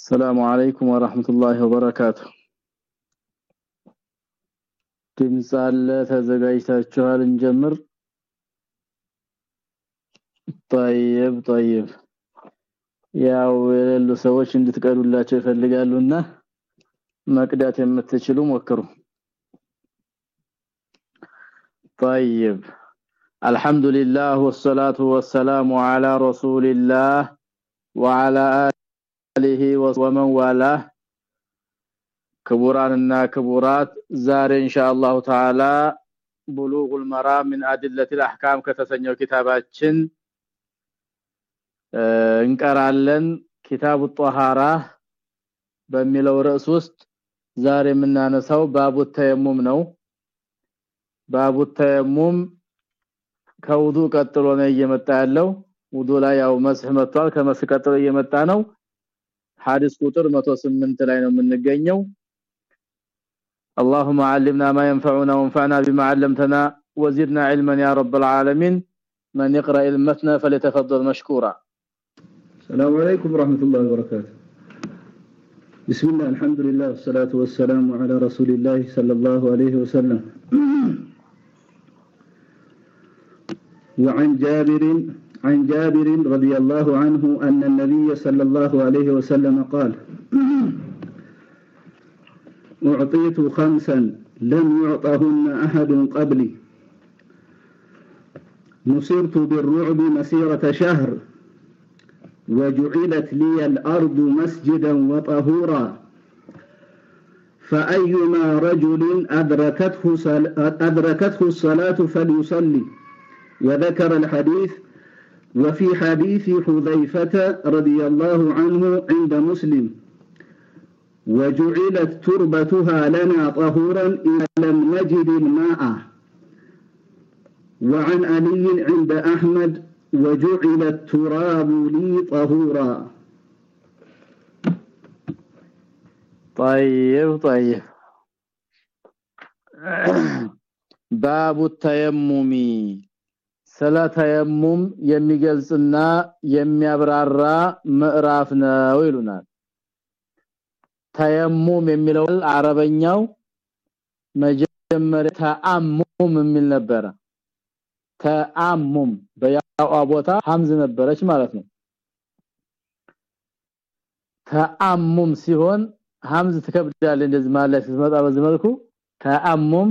السلام عليكم ورحمة الله وبركاته ድምጽ አለ ተዘጋጅታችኋል እንጀምር طيب طيب ያው የሌሉ ሰዎች እንድትቀዱላቸው ይፈልጋሉና መቅዳት የምትችሉ ሞክሩ طيب الحمد لله والصلاه والسلام على رسول الله وعلى اله ومن والاه ክቡራንና ክቡራት ዛሬ ኢንሻአላሁ ተዓላ ቡሉጉል መራም من ادله الاحكام ከተሰኘው ኪታባችን እንቀራለን ኪታቡ ጧሃራ በሚለው ርዕስ ውስጥ ዛሬ የምናነሳው ባቡ ተየሙም ነው ባቡ ተየሙም ከውዱ ቀጥሎ ነው እየመጣ ያለው ውዱ ላይ ያው መስህ መጥቷል ከመስህ ቀጥሎ እየመጣ ነው ሐዲስ ቁጥር 108 ላይ ነው የምንገኘው اللهم علمنا ما ينفعنا وانفعنا بما علمتنا وزدنا علما يا رب العالمين من يقرأ المثنى فليتفضل مشكورا السلام عليكم ورحمة الله وبركاته بسم الله الحمد لله والصلاة والسلام على رسول الله صلى الله عليه وسلم وعن جابر عن جابر رضي الله عنه أن النبي صلى الله عليه وسلم قال أعطيت خمسا لم يعطهن أحد قبلي. نصرت بالرعب مسيرة شهر وجعلت لي الأرض مسجدا وطهورا. فأيما رجل أدركته, أدركته الصلاة فليصلي. وذكر الحديث وفي حديث حذيفة رضي الله عنه عند مسلم وجعلت تربتها لنا طهورا إذا لم نجد الماء. وعن علي عند أحمد وجعل التراب لي طهورا. طيب طيب. باب التيمم. ስለ ተየሙም የሚገልጽና የሚያብራራ ምዕራፍ ነው ይሉናል። ተየሙም የሚለው አረበኛው መጀመሪያ ተአሙም የሚል ነበረ። ተአሙም በያው ቦታ ሐምዝ ነበረች ማለት ነው። ተአሙም ሲሆን ሐምዝ ትከብዳለች እንደዚህ ማለት ስትመጣ በዚህ መልኩ ተአሙም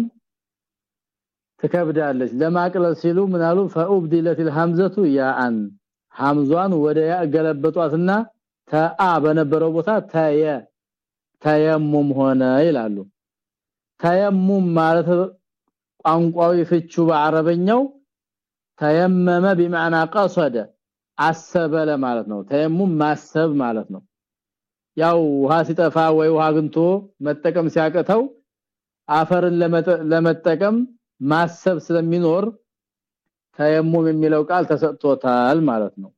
ትከብዳለች ለማቅለል ሲሉ ምናሉ ፈኡብዲለት الهمزه ያአን ሐምዟን ወደ ያ ገለበጧትና ተአ በነበረው ቦታ ተየ ተየሙም ሆነ ይላሉ ተየሙም ማለት ቋንቋዊ ፍቹ በአረበኛው ተየመመ بمعنى قصد አሰበ ለማለት ነው ተየሙም ማሰብ ማለት ነው ያው ውሃ ሲጠፋ ወይ ውሃ አግንቶ መጠቀም ሲያቀተው አፈርን ለመጠቀም ማሰብ ስለሚኖር ተየሙም የሚለው ቃል ተሰጥቶታል ማለት ነው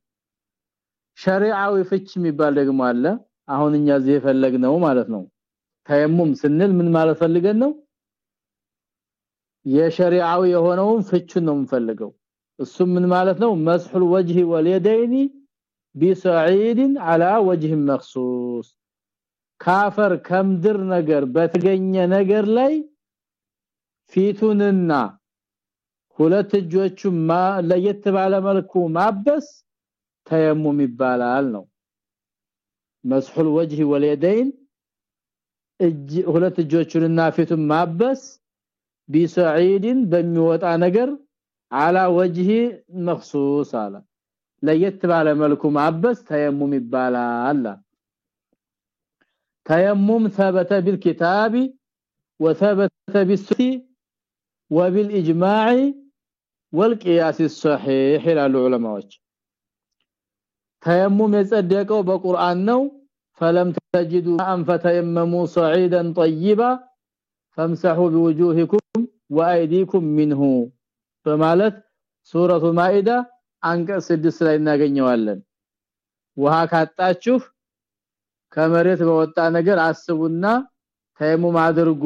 ሸሪዓዊ ፍች የሚባል ደግሞ አለ አሁን እኛ እዚህ የፈለግነው ማለት ነው ተየሙም ስንል ምን ማለት ፈልገን ነው የሸሪዓዊ የሆነውን ፍቹን ነው የምንፈልገው እሱም ምን ማለት ነው መስሁል ወጅህ ወልየደይኒ ቢሰዒድ على وجه مخصوص ካፈር ከምድር ነገር በተገኘ ነገር ላይ ፊቱንና ሁለት እጆቹ ለየት ባለ መልኩ ማበስ ተየሙም ይባላል ነው መስሁል ወጅህ ወልየደይን እጅ ሁለት እጆቹንና ፊቱን ማበስ ቢሰዒድን በሚወጣ ነገር على وجه مخصوص አለ ለየት ባለ መልኩ ማበስ ተየሙም ይባላል ተየሙም ثبت بالكتاب وثبت بالسنه وبالاجماع والقياس الصحيح ይላሉ ዑለማዎች ተየሙም የጸደቀው በቁርአን ነው فلم تجدوا ان فتيمموا صعيدا طيبا فامسحوا بوجوهكم وايديكم منه በማለት ሱረቱ ማኢዳ አንቀጽ 6 ላይ እናገኘዋለን ውሃ ካጣችሁ ከመሬት በወጣ ነገር አስቡና ተየሙም አድርጉ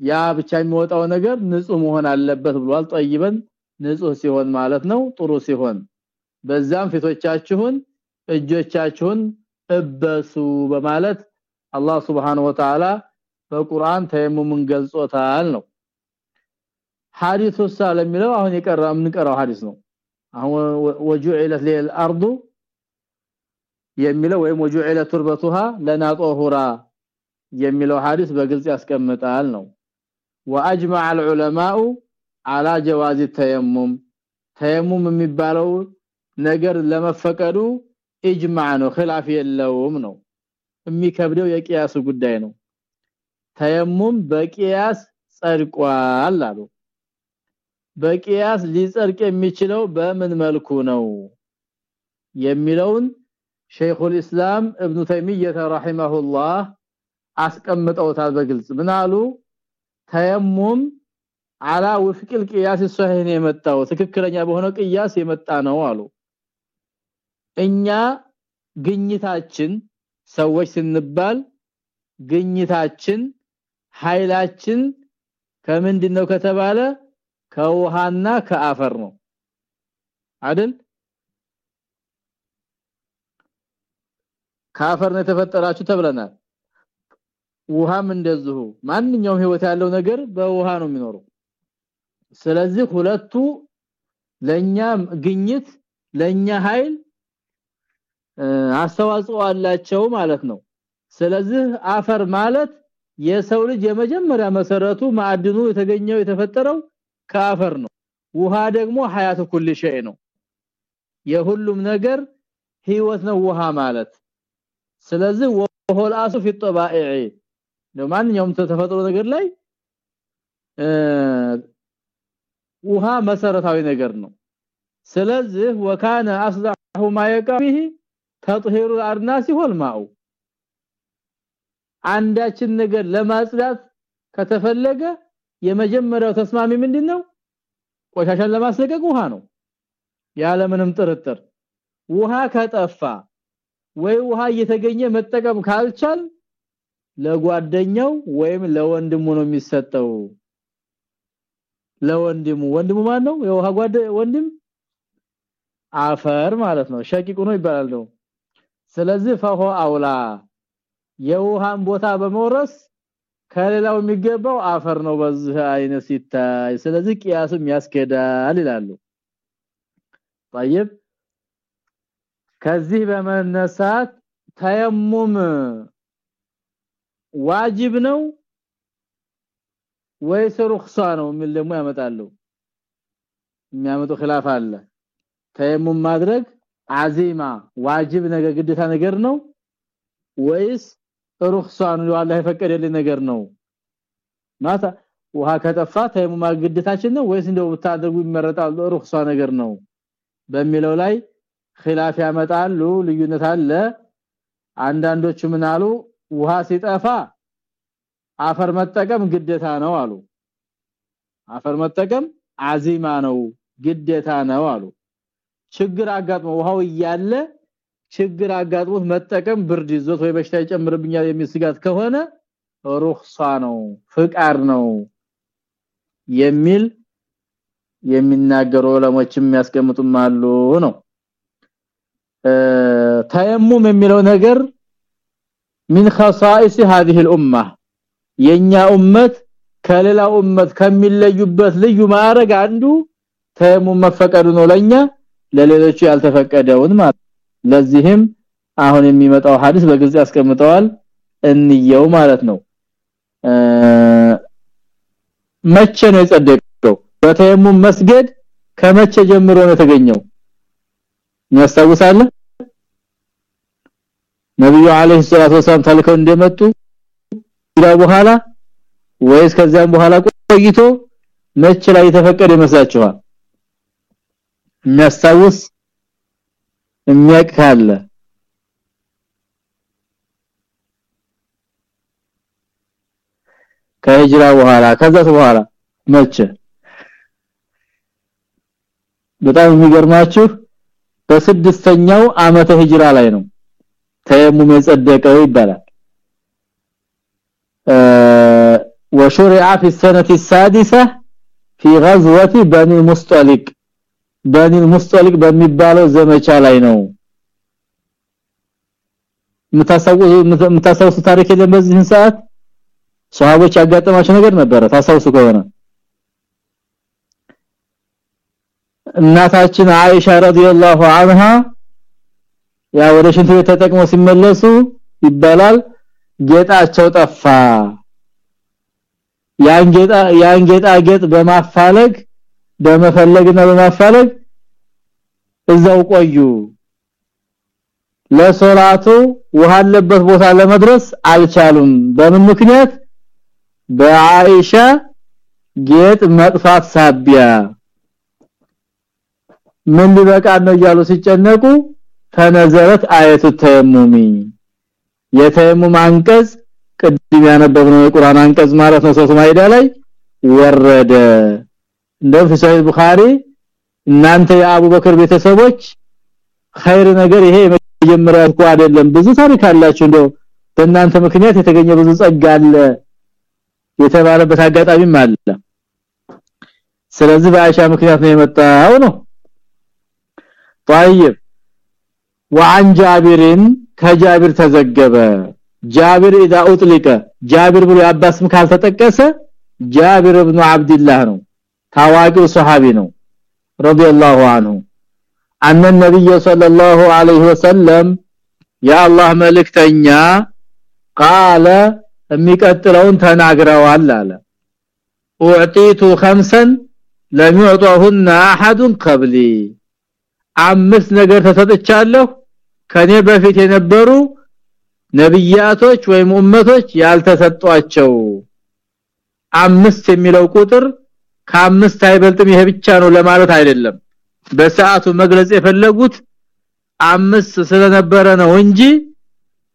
ያ ብቻ የሚወጣው ነገር ንጹህ መሆን አለበት ብሏል። ጠይበን ንጹህ ሲሆን ማለት ነው ጥሩ ሲሆን። በዛም ፊቶቻችሁን እጆቻችሁን እበሱ በማለት አላህ Subhanahu Wa Ta'ala በቁርአን ተየሙምን ገልጾታል ነው። ሐዲሱ ለሚለው አሁን የቀራ የምንቀራው ሐዲስ ነው። አሁን ወጁኢለት ሊል አርዱ የሚለው ወይም ወጁኢለት ቱርበቱሃ ለና ጦሁራ የሚለው ሐዲስ በግልጽ ያስቀምጣል ነው واجمع العلماء على جواز التيمم ተየሙም የሚባለው ነገር ለመፈቀዱ ኢጅማዕ ነው ኺላፍ የለውም ነው የሚከብደው የቂያስ ጉዳይ ነው ተየሙም በቂያስ ጸድቋል አሉ በቂያስ ሊጸድቅ የሚችለው በምን መልኩ ነው የሚለውን ሸይኹል ኢስላም ኢብኑ ተይሚየህ ረሂመሁላህ አስቀምጠውታል በግልጽ ምን አሉ ተየሙም አላ ወፍቅል ቂያስ ሶሂህ የመጣው ትክክለኛ በሆነ ቂያስ የመጣ ነው አሉ። እኛ ግኝታችን ሰዎች ስንባል ግኝታችን ኃይላችን ከምንድነው ከተባለ ከውሃና ከአፈር ነው። አይደል? ከአፈር ነው የተፈጠራችሁ ተብለናል ውሃም እንደዚሁ። ማንኛውም ህይወት ያለው ነገር በውሃ ነው የሚኖረው። ስለዚህ ሁለቱ ለኛ ግኝት ለኛ ኃይል አስተዋጽኦ አላቸው ማለት ነው። ስለዚህ አፈር ማለት የሰው ልጅ የመጀመሪያ መሰረቱ ማዕድኑ የተገኘው የተፈጠረው ከአፈር ነው። ውሃ ደግሞ ሀያት ኩል ሸይ ነው። የሁሉም ነገር ህይወት ነው ውሃ ማለት። ስለዚህ ወሆል አሱ ፊ ለማንኛውም ተፈጥሮ ነገር ላይ ውሃ መሰረታዊ ነገር ነው። ስለዚህ ወካነ አስዳሁ ማየቃቢህ ተጥሂሩ አርናሲ ወልማኡ። አንዳችን ነገር ለማጽዳት ከተፈለገ የመጀመሪያው ተስማሚ ምንድነው? ቆሻሻን ለማስለቀቅ ውሃ ነው። ያለምንም ጥርጥር። ውሃ ከጠፋ ወይ ውሃ እየተገኘ መጠቀም ካልቻል ለጓደኛው ወይም ለወንድሙ ነው የሚሰጠው ለወንድሙ ወንድሙ ማን ነው የውሃ ጓደ ወንድም አፈር ማለት ነው ሸቂቁ ነው ይባላል ነው ስለዚህ ፈሆ አውላ የውሃን ቦታ በመውረስ ከሌላው የሚገባው አፈር ነው በዚህ አይነት ሲታይ ስለዚህ ቂያስም ያስከዳል ይላሉ طيب ከዚህ በመነሳት ተየሙም ዋጅብ ነው ወይስ ሩክሳ ነው ምን ደግሞ ያመጣሉ? የሚያመጡ ኺላፍ አለ። ተየሙም ማድረግ አዚማ ዋጅብ ነገር ግዴታ ነገር ነው ወይስ ሩክሳ ነው? አላህ የፈቀደልኝ ነገር ነው። ማታ ውሃ ከጠፋ ተየሙም ግዴታችን ነው ወይስ እንደው ብታደርጉ ይመረጣል ሩክሳ ነገር ነው በሚለው ላይ ኺላፍ ያመጣሉ። ልዩነት አለ። አንዳንዶቹ ምን አሉ ውሃ ሲጠፋ አፈር መጠቀም ግዴታ ነው አሉ። አፈር መጠቀም አዚማ ነው ግዴታ ነው አሉ። ችግር አጋጥሞ ውሃው እያለ ችግር አጋጥሞት መጠቀም ብርድ ይዞት ወይ በሽታ ይጨምርብኛል የሚል ከሆነ ሩክሳ ነው ፍቃድ ነው የሚል የሚናገሩ ዑለሞችም ያስቀምጡም አሉ ነው። ተየሙም የሚለው ነገር من خصائص هذه الامه የኛ ኡመት ከሌላ ኡመት ከሚለዩበት ልዩ ማዕረግ አንዱ ተየሙም መፈቀዱ ነው ለኛ ለሌሎቹ ያልተፈቀደውን ማለት ለዚህም አሁን የሚመጣው ሐዲስ በግልጽ ያስቀምጠዋል እንየው ማለት ነው መቼ ነው የጸደቀው በተየሙም መስገድ ከመቼ ጀምሮ ነው የተገኘው ያስታውሳለህ ነብዩ አለይሂ ሰላቱ ወሰለም ተልከው እንደመጡ ይላ በኋላ ወይስ ከዛም በኋላ ቆይቶ መቼ ላይ የተፈቀደ ይመስላችኋል? የሚያስታውስ የሚያቅ ካለ ከሂጅራ በኋላ ከዛስ በኋላ መቼ? በጣም የሚገርማችሁ በስድስተኛው አመተ ሂጅራ ላይ ነው ተየሙም የጸደቀው ይባላል وشرع في السنة السادسة في غزوة بني المصطلق بني المصطلق በሚባለው ዘመቻ ላይ ነው የምታስታውሱ ታሪክ የለም በዚህ ሰዓት ሷሃቦች ያጋጠማቸው ነገር ነበረ ታስታውሱ ከሆነ እናታችን አይሻ ረዲየላሁ ዐንሃ ያ ወደ ሽንት ቤት ተጠቅመው ሲመለሱ ይባላል ጌጣቸው ጠፋ። ያን ጌጣ ያን ጌጣ ጌጥ በማፋለግ በመፈለግና በማፋለግ እዛው ቆዩ። ለሶላቱ ውሃ አለበት ቦታ ለመድረስ አልቻሉም። በምን ምክንያት? በአይሻ ጌጥ መጥፋት ሳቢያ። ምን ሊበቃ ነው እያሉ ሲጨነቁ ተነዘረት አየቱ ተየሙሚ የተየሙም አንቀጽ ቅድም ያነበብነው የቁርአን አንቀጽ ማለት ነው ሶስት ማይዳ ላይ ወረደ እንደም ፍሳይ ቡኻሪ እናንተ የአቡበክር ቤተሰቦች ኸይር ነገር ይሄ የመጀመሪያ እኮ አይደለም ብዙ ታሪክ አላችሁ እንደው በእናንተ ምክንያት የተገኘ ብዙ ጸጋ አለ የተባለበት አጋጣሚም አለ ስለዚህ በአይሻ ምክንያት ነው የመጣው ነው طيب وعن جابر ከጃብር ተዘገበ ጃብር اذا اطلق ጃብር ብሎ ያባስም ካልተጠቀሰ ጃብር ኢብኑ አብዱላህ ነው ታዋቂው ሱሐቢ ነው رضي الله عنه ان النبي صلى الله عليه وسلم يا الله መልእክተኛ قال የሚቀጥለውን ተናግረዋል አለ اعطيت خمسا لم يعطهن احد قبلي አምስት ነገር ተሰጥቻለሁ ከኔ በፊት የነበሩ ነብያቶች ወይም ኡመቶች ያልተሰጧቸው አምስት የሚለው ቁጥር ከአምስት አይበልጥም ይሄ ብቻ ነው ለማለት አይደለም በሰዓቱ መግለጽ የፈለጉት አምስት ስለነበረ ነው እንጂ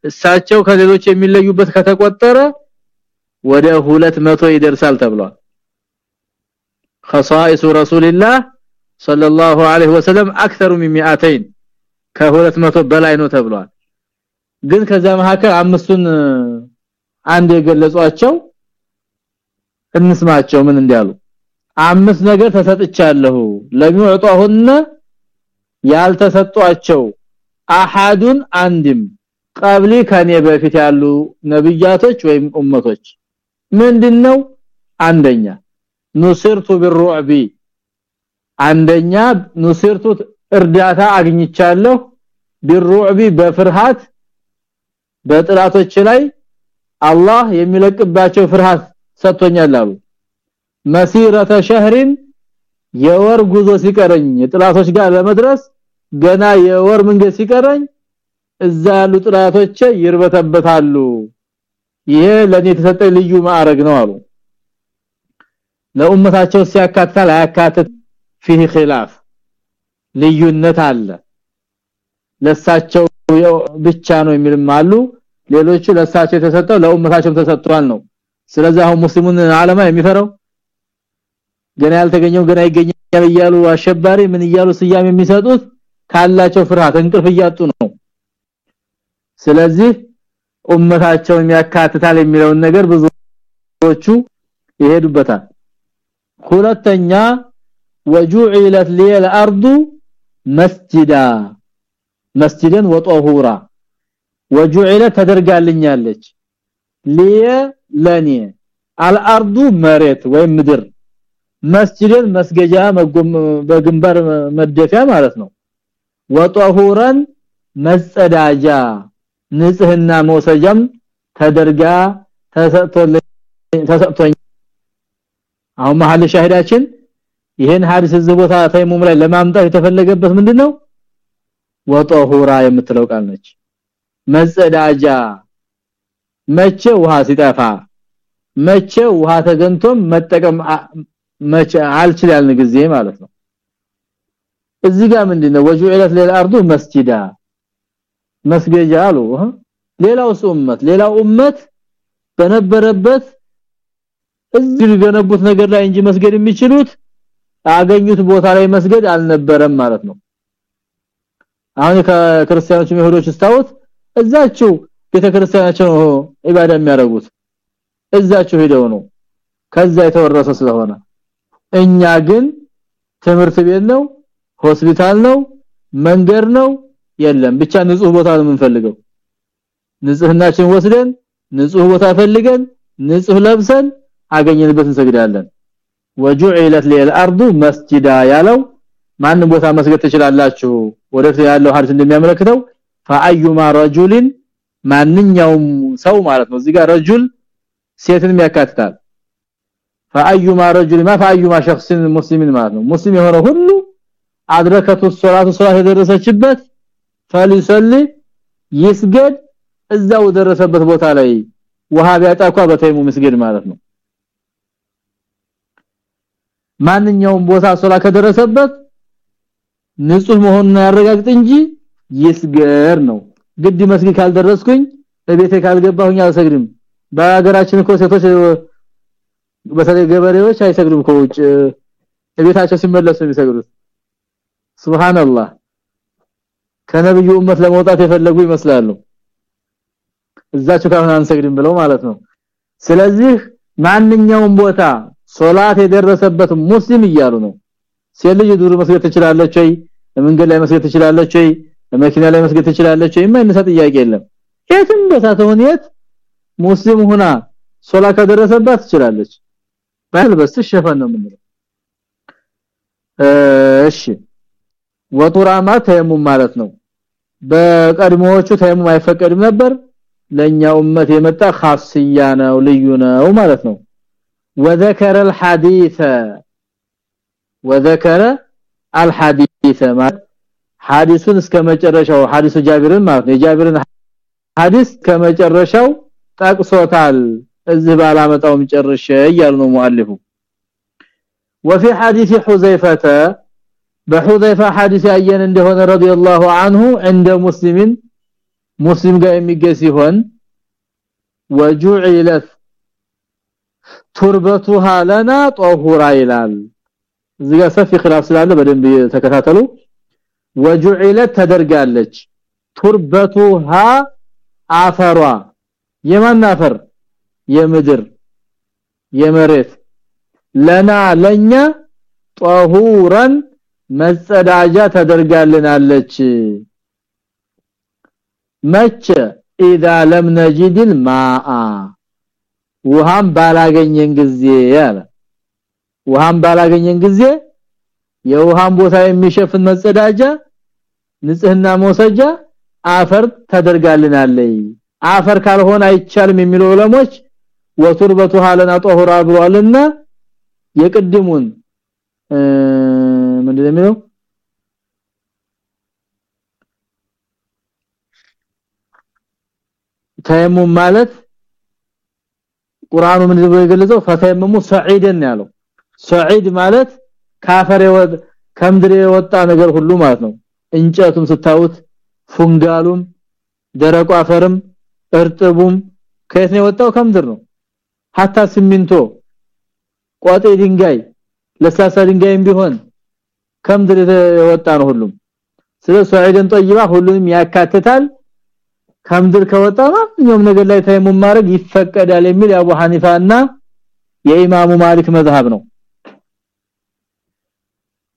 እሳቸው ከሌሎች የሚለዩበት ከተቆጠረ ወደ 200 ይደርሳል ተብሏል خصائص رسول الله صلى الله عليه وسلم اكثر من 200 ከ200 በላይ ነው ተብሏል ግን ከዛ መካከል አምስቱን አንድ የገለጿቸው እንስማቸው ምን እንዲያሉ አምስት ነገር ተሰጥቻለሁ ለሚወጣሁና ያልተሰጧቸው አሐዱን አንድም ቀብሊ ከኔ በፊት ያሉ ነብያቶች ወይም ኡመቶች ምንድነው አንደኛ ኑስርቱ ቢሩዕቢ አንደኛ ኑስርቱ እርዳታ አግኝቻለሁ። ቢሩዕቢ በፍርሃት በጥላቶች ላይ አላህ የሚለቅባቸው ፍርሃት ሰጥቶኛል አሉ። መሲረተ ሸህሪን የወር ጉዞ ሲቀረኝ ጥላቶች ጋር ለመድረስ ገና የወር መንገድ ሲቀረኝ እዛ ያሉ ጥላቶች ይርበተበታሉ። ይሄ ለኔ የተሰጠኝ ልዩ ማዕረግ ነው አሉ። ለኡመታቸው ሲያካትታል አያካትት فيه خلاف ልዩነት አለ ለሳቸው ብቻ ነው የሚልም አሉ ሌሎቹ ለሳቸው የተሰጠው ለኡመታቸው ተሰጥቷል ነው ስለዚህ አሁን ሙስሊሙን ዓለማ የሚፈራው ገና ያልተገኘው ገና ይገኛል እያሉ አሸባሪ ምን እያሉ ስያም የሚሰጡት ካላቸው ፍርሃት እንቅልፍ እያጡ ነው ስለዚህ ኡመታቸውን ያካትታል የሚለውን ነገር ብዙዎቹ ይሄዱበታል ሁለተኛ وجعلت لي الارض مسجدا مسجدا وطهورا وجعلت ተደርጋልኛለች لي ለኔ الارض መሬት ወይም ምድር መስጂድን መስገጃ በግንባር መደፊያ ማለት ነው ወጠሁረን መጸዳጃ ንጽህና መውሰጃም ተደርጋ ተሰጥቶኝ አሁን መሐል ሻሂዳችን ይሄን ሐዲስ እዚህ ቦታ ተይሙም ላይ ለማምጣት የተፈለገበት ምንድነው? ወጠሁራ የምትለው ቃል ነች። መጸዳጃ። መቼ ውሃ ሲጠፋ? መቼ ውሃ ተገንቶም መጠቀም መቼ አልችላልን ጊዜ ማለት ነው። እዚህ ጋር ምንድነው? ወጁኢለት ለልአርዱ መስጂዳ። መስገጃ አሉ። ሌላው ኡመት። ሌላው ኡመት በነበረበት እዚህ ገነቡት ነገር ላይ እንጂ መስገድ የሚችሉት አገኙት ቦታ ላይ መስገድ አልነበረም ማለት ነው። አሁን ከክርስቲያኖች ይሁዶች ስታውት እዛችሁ ቤተክርስቲያናቸው ኢባዳ የሚያደርጉት። እዛችሁ ሄደው ነው። ከዛ የተወረሰ ስለሆነ። እኛ ግን ትምህርት ቤት ነው ሆስፒታል ነው መንገድ ነው የለም። ብቻ ንጹህ ቦታ ነው የምንፈልገው። ንጽህናችን ወስደን ንጹህ ቦታ ፈልገን ንጹህ ለብሰን አገኘንበት እንሰግዳለን ወጁዒለት ሊልአርዱ መስጂዳ ያለው ማንም ቦታ መስገድ ትችላላችሁ ወደፊት ያለው ሐዲስ እንደሚያመለክተው ፈአዩማ ረጁልን ማንኛውም ሰው ማለት ነው እዚህ ጋር ረጁል ሴትንም ያካትታል فايما رجل ما فايما شخص مسلم ማለት ነው ሙስሊም የሆነ ሁሉ አድረከቱ ሶላቱ ሶላት የደረሰችበት فليصلي ይስገድ እዛው ደረሰበት ቦታ ላይ ውሃ ቢያጣኳ በተይሙ መስገድ ማለት ነው ማንኛውም ቦታ ሶላ ከደረሰበት ንጹህ መሆኑን ያረጋግጥ እንጂ ይስገር ነው። ግድ መስጊድ ካልደረስኩኝ በቤቴ ካልገባሁኝ አልሰግድም። በሀገራችን እኮ ሴቶች በተለይ ገበሬዎች አይሰግዱም ከውጭ ቤታቸው ሲመለሱ የሚሰግዱት። ሱብሃንአላህ። ከነብዩ ኡመት ለመውጣት የፈለጉ ይመስላሉ። እዛቸው ካሁን አንሰግድም ብለው ማለት ነው። ስለዚህ ማንኛውም ቦታ ሶላት የደረሰበት ሙስሊም እያሉ ነው። ሴልጅ ዱር መስገድ ትችላለች ወይ? መንገድ ላይ መስገድ ትችላለች ወይ? መኪና ላይ መስገድ ትችላለች ወይ? የማይነሳ ጥያቄ የለም። የትም ቦታ የት ሙስሊም ሆና ሶላ ከደረሰባት ትችላለች። ባልበስ ሸፈን ነው የምንለው። እሺ። ወጡራማ ተየሙም ማለት ነው። በቀድሞዎቹ ተየሙም አይፈቀድም ነበር። ለኛ ኡመት የመጣ ኻስያ ነው ልዩ ነው ማለት ነው وذكر الحديث وذكر الحديث ማለት ሐዲሱን እስከ መጨረሻው ሐዲሱ ጃቢርን ማለት ነው የጃቢርን ሐዲስ ከመጨረሻው ጠቅሶታል እዚህ ባላመጣውም ጨርሼ እያሉ ነው ሙአሊፉ وفي حديث حذيفه بحذيفه حديث ያየን እንደሆነ رضي الله عنه عند مسلم مسلم ጋር የሚገኝ ሲሆን وجعلت تربتها لنا طهورا ይላል እዚህ ጋር ሰፊ خلاف ስላለ በደንብ ተከታተሉ وجعلت ተደርጋለች تربتها አፈሯ የማን አፈር የምድር የመሬት ለና ለኛ ጠሁረን መጸዳጃ ተደርጋልናለች መቼ اذا لم نجد الماء ውሃም ባላገኘን ጊዜ ያለ ውሃም ባላገኘን ጊዜ የውሃም ቦታ የሚሸፍን መጸዳጃ ንጽህና መውሰጃ አፈር ተደርጋልናለች አፈር ካልሆነ አይቻልም የሚሉ ዑለሞች ወቱርበቱ ሐለና ጦሁራ ብሏልና የቅድሙን ምንድነው የሚለው? ተየሙም ማለት ቁርአኑ ምን ብሎ የገለጸው? ፈተየሙሙ ሰዒደን ያለው። ሰዒድ ማለት ካፈር የወድ ከምድር የወጣ ነገር ሁሉ ማለት ነው። እንጨቱም ስታዩት ፉንጋሉም ደረቁ አፈርም እርጥቡም ከየት ነው የወጣው? ከምድር ነው። ሀታ ሲሚንቶ ቋጤ ድንጋይ ለሳሳ ድንጋይም ቢሆን ከምድር የወጣ ነው ሁሉም። ስለ ሷዒደን ጠይባ ሁሉንም ያካትታል ከምድር ከወጣ ማንኛውም ነገር ላይ ተይሙም ማድረግ ይፈቀዳል የሚል የአቡ ሐኒፋና የኢማሙ ማሊክ መዝሐብ ነው።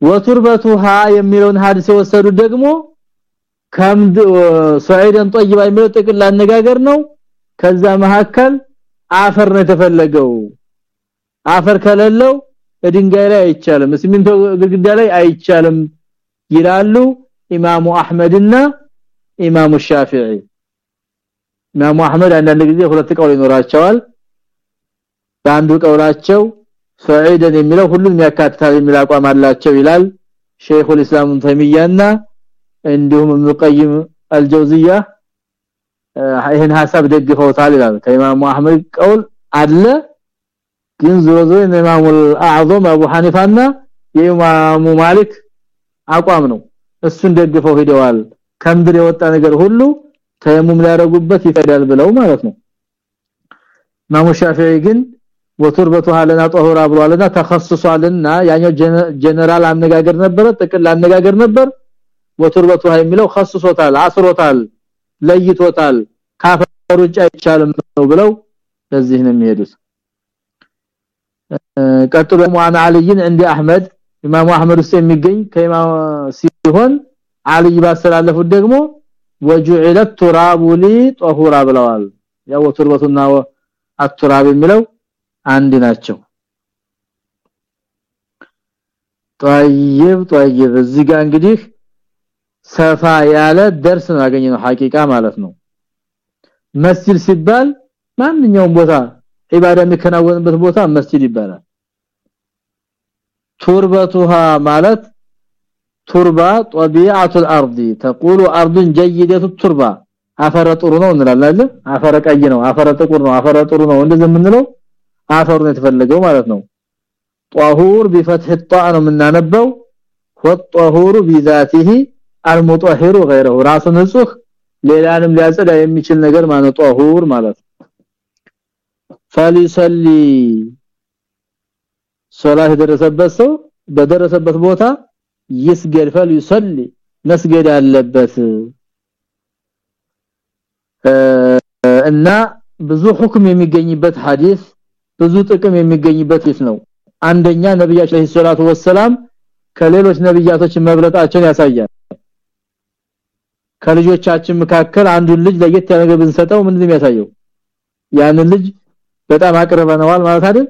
ወቱርበቱሃ የሚለውን ሐዲስ ወሰዱ ደግሞ ከምድ ሷዒደን ጠይባ የሚለው ጥቅል አነጋገር ነው። ከዛ መካከል አፈር ነው የተፈለገው። አፈር ከሌለው ድንጋይ ላይ አይቻልም ሲሚንቶ ግድግዳ ላይ አይቻልም ይላሉ ኢማሙ አህመድና ኢማሙ ሻፊዒ ኢማሙ አህመድ አንዳንድ ጊዜ ሁለት ቀውል ይኖራቸዋል። በአንዱ ቀውላቸው ሰዒደን የሚለው ሁሉም ያካትታል የሚል አቋም አላቸው ይላል ሼኹል ኢስላም ተይሚያና እንዲሁም ኢብኑ ቀይም አልጀውዚያ ይሄን ሐሳብ ደግፈውታል ይላል። ከኢማሙ አህመድ ቀውል አለ ግን ዞሮ ዞሮ ኢማሙ አዕظም አቡ ሐኒፋና የኢማሙ ማሊክ አቋም ነው። እሱን ደግፈው ሄደዋል ከምድር የወጣ ነገር ሁሉ ተየሙም ሊያረጉበት ይፈዳል ብለው ማለት ነው። ኢማሙ ሻፊዒ ግን ወቱርበቱ ሐለና ጦሁር አብሏልና ተخصصዋልና ያኛው ጀነራል አነጋገር ነበር ጥቅል አነጋገር ነበር። ወቱርበቱ የሚለው خصصوታል አስሮታል ለይቶታል ካፈሩ ውጭ አይቻልም ብለው ለዚህ ነው የሚሄዱት። ቀጥሎ ሙአን አልይን እንደ አህመድ ኢማሙ አህመድ ውስጥ የሚገኝ ከኢማሙ ሲሆን አልይ ባስተላለፉት ደግሞ وجعل التراب لي طهورا ብለዋል ያው ቱርበቱና አትራብ የሚለው አንድ ናቸው طيب طيب እዚህ ጋር እንግዲህ ሰፋ ያለ ደርስ ነው ያገኘነው ሐቂቃ ማለት ነው መስጂድ ሲባል ማንኛውም ቦታ ኢባዳ የሚከናወንበት ቦታ መስጂድ ይባላል ቱርበቱሃ ማለት ቱርባ طبيعه الارض تقول ارض جيده التربه አፈረ ጥሩ ነው እንላለን አፈረ ቀይ ነው አፈረ ጥቁር ነው አፈረ ጥሩ ነው እንደዚህ የምንለው አፈሩ ነው የተፈለገው ማለት ነው طهور بفتح الطاء ነው የምናነበው والطهور بذاته المطهر غيره ራሱ ንጹህ ሌላንም ሊያጸዳ የሚችል ነገር ማለት طهور ማለት فليصلي ሶላት የደረሰበት ሰው በደረሰበት ቦታ ይስገድ ፈሊሰሊ መስገድ አለበት እና ብዙ ህክም የሚገኝበት ሐዲስ ብዙ ጥቅም የሚገኝበት ሐዲስ ነው። አንደኛ ነብያችን ሰለላሁ ዐለይሂ ወሰለም ከሌሎች ነብያቶች መብለጣቸውን ያሳያል። ከልጆቻችን መካከል አንዱን ልጅ ለየት ያለ ብንሰጠው ምንድነው የሚያሳየው? ያንን ልጅ በጣም አቅርበነዋል ማለት አይደል?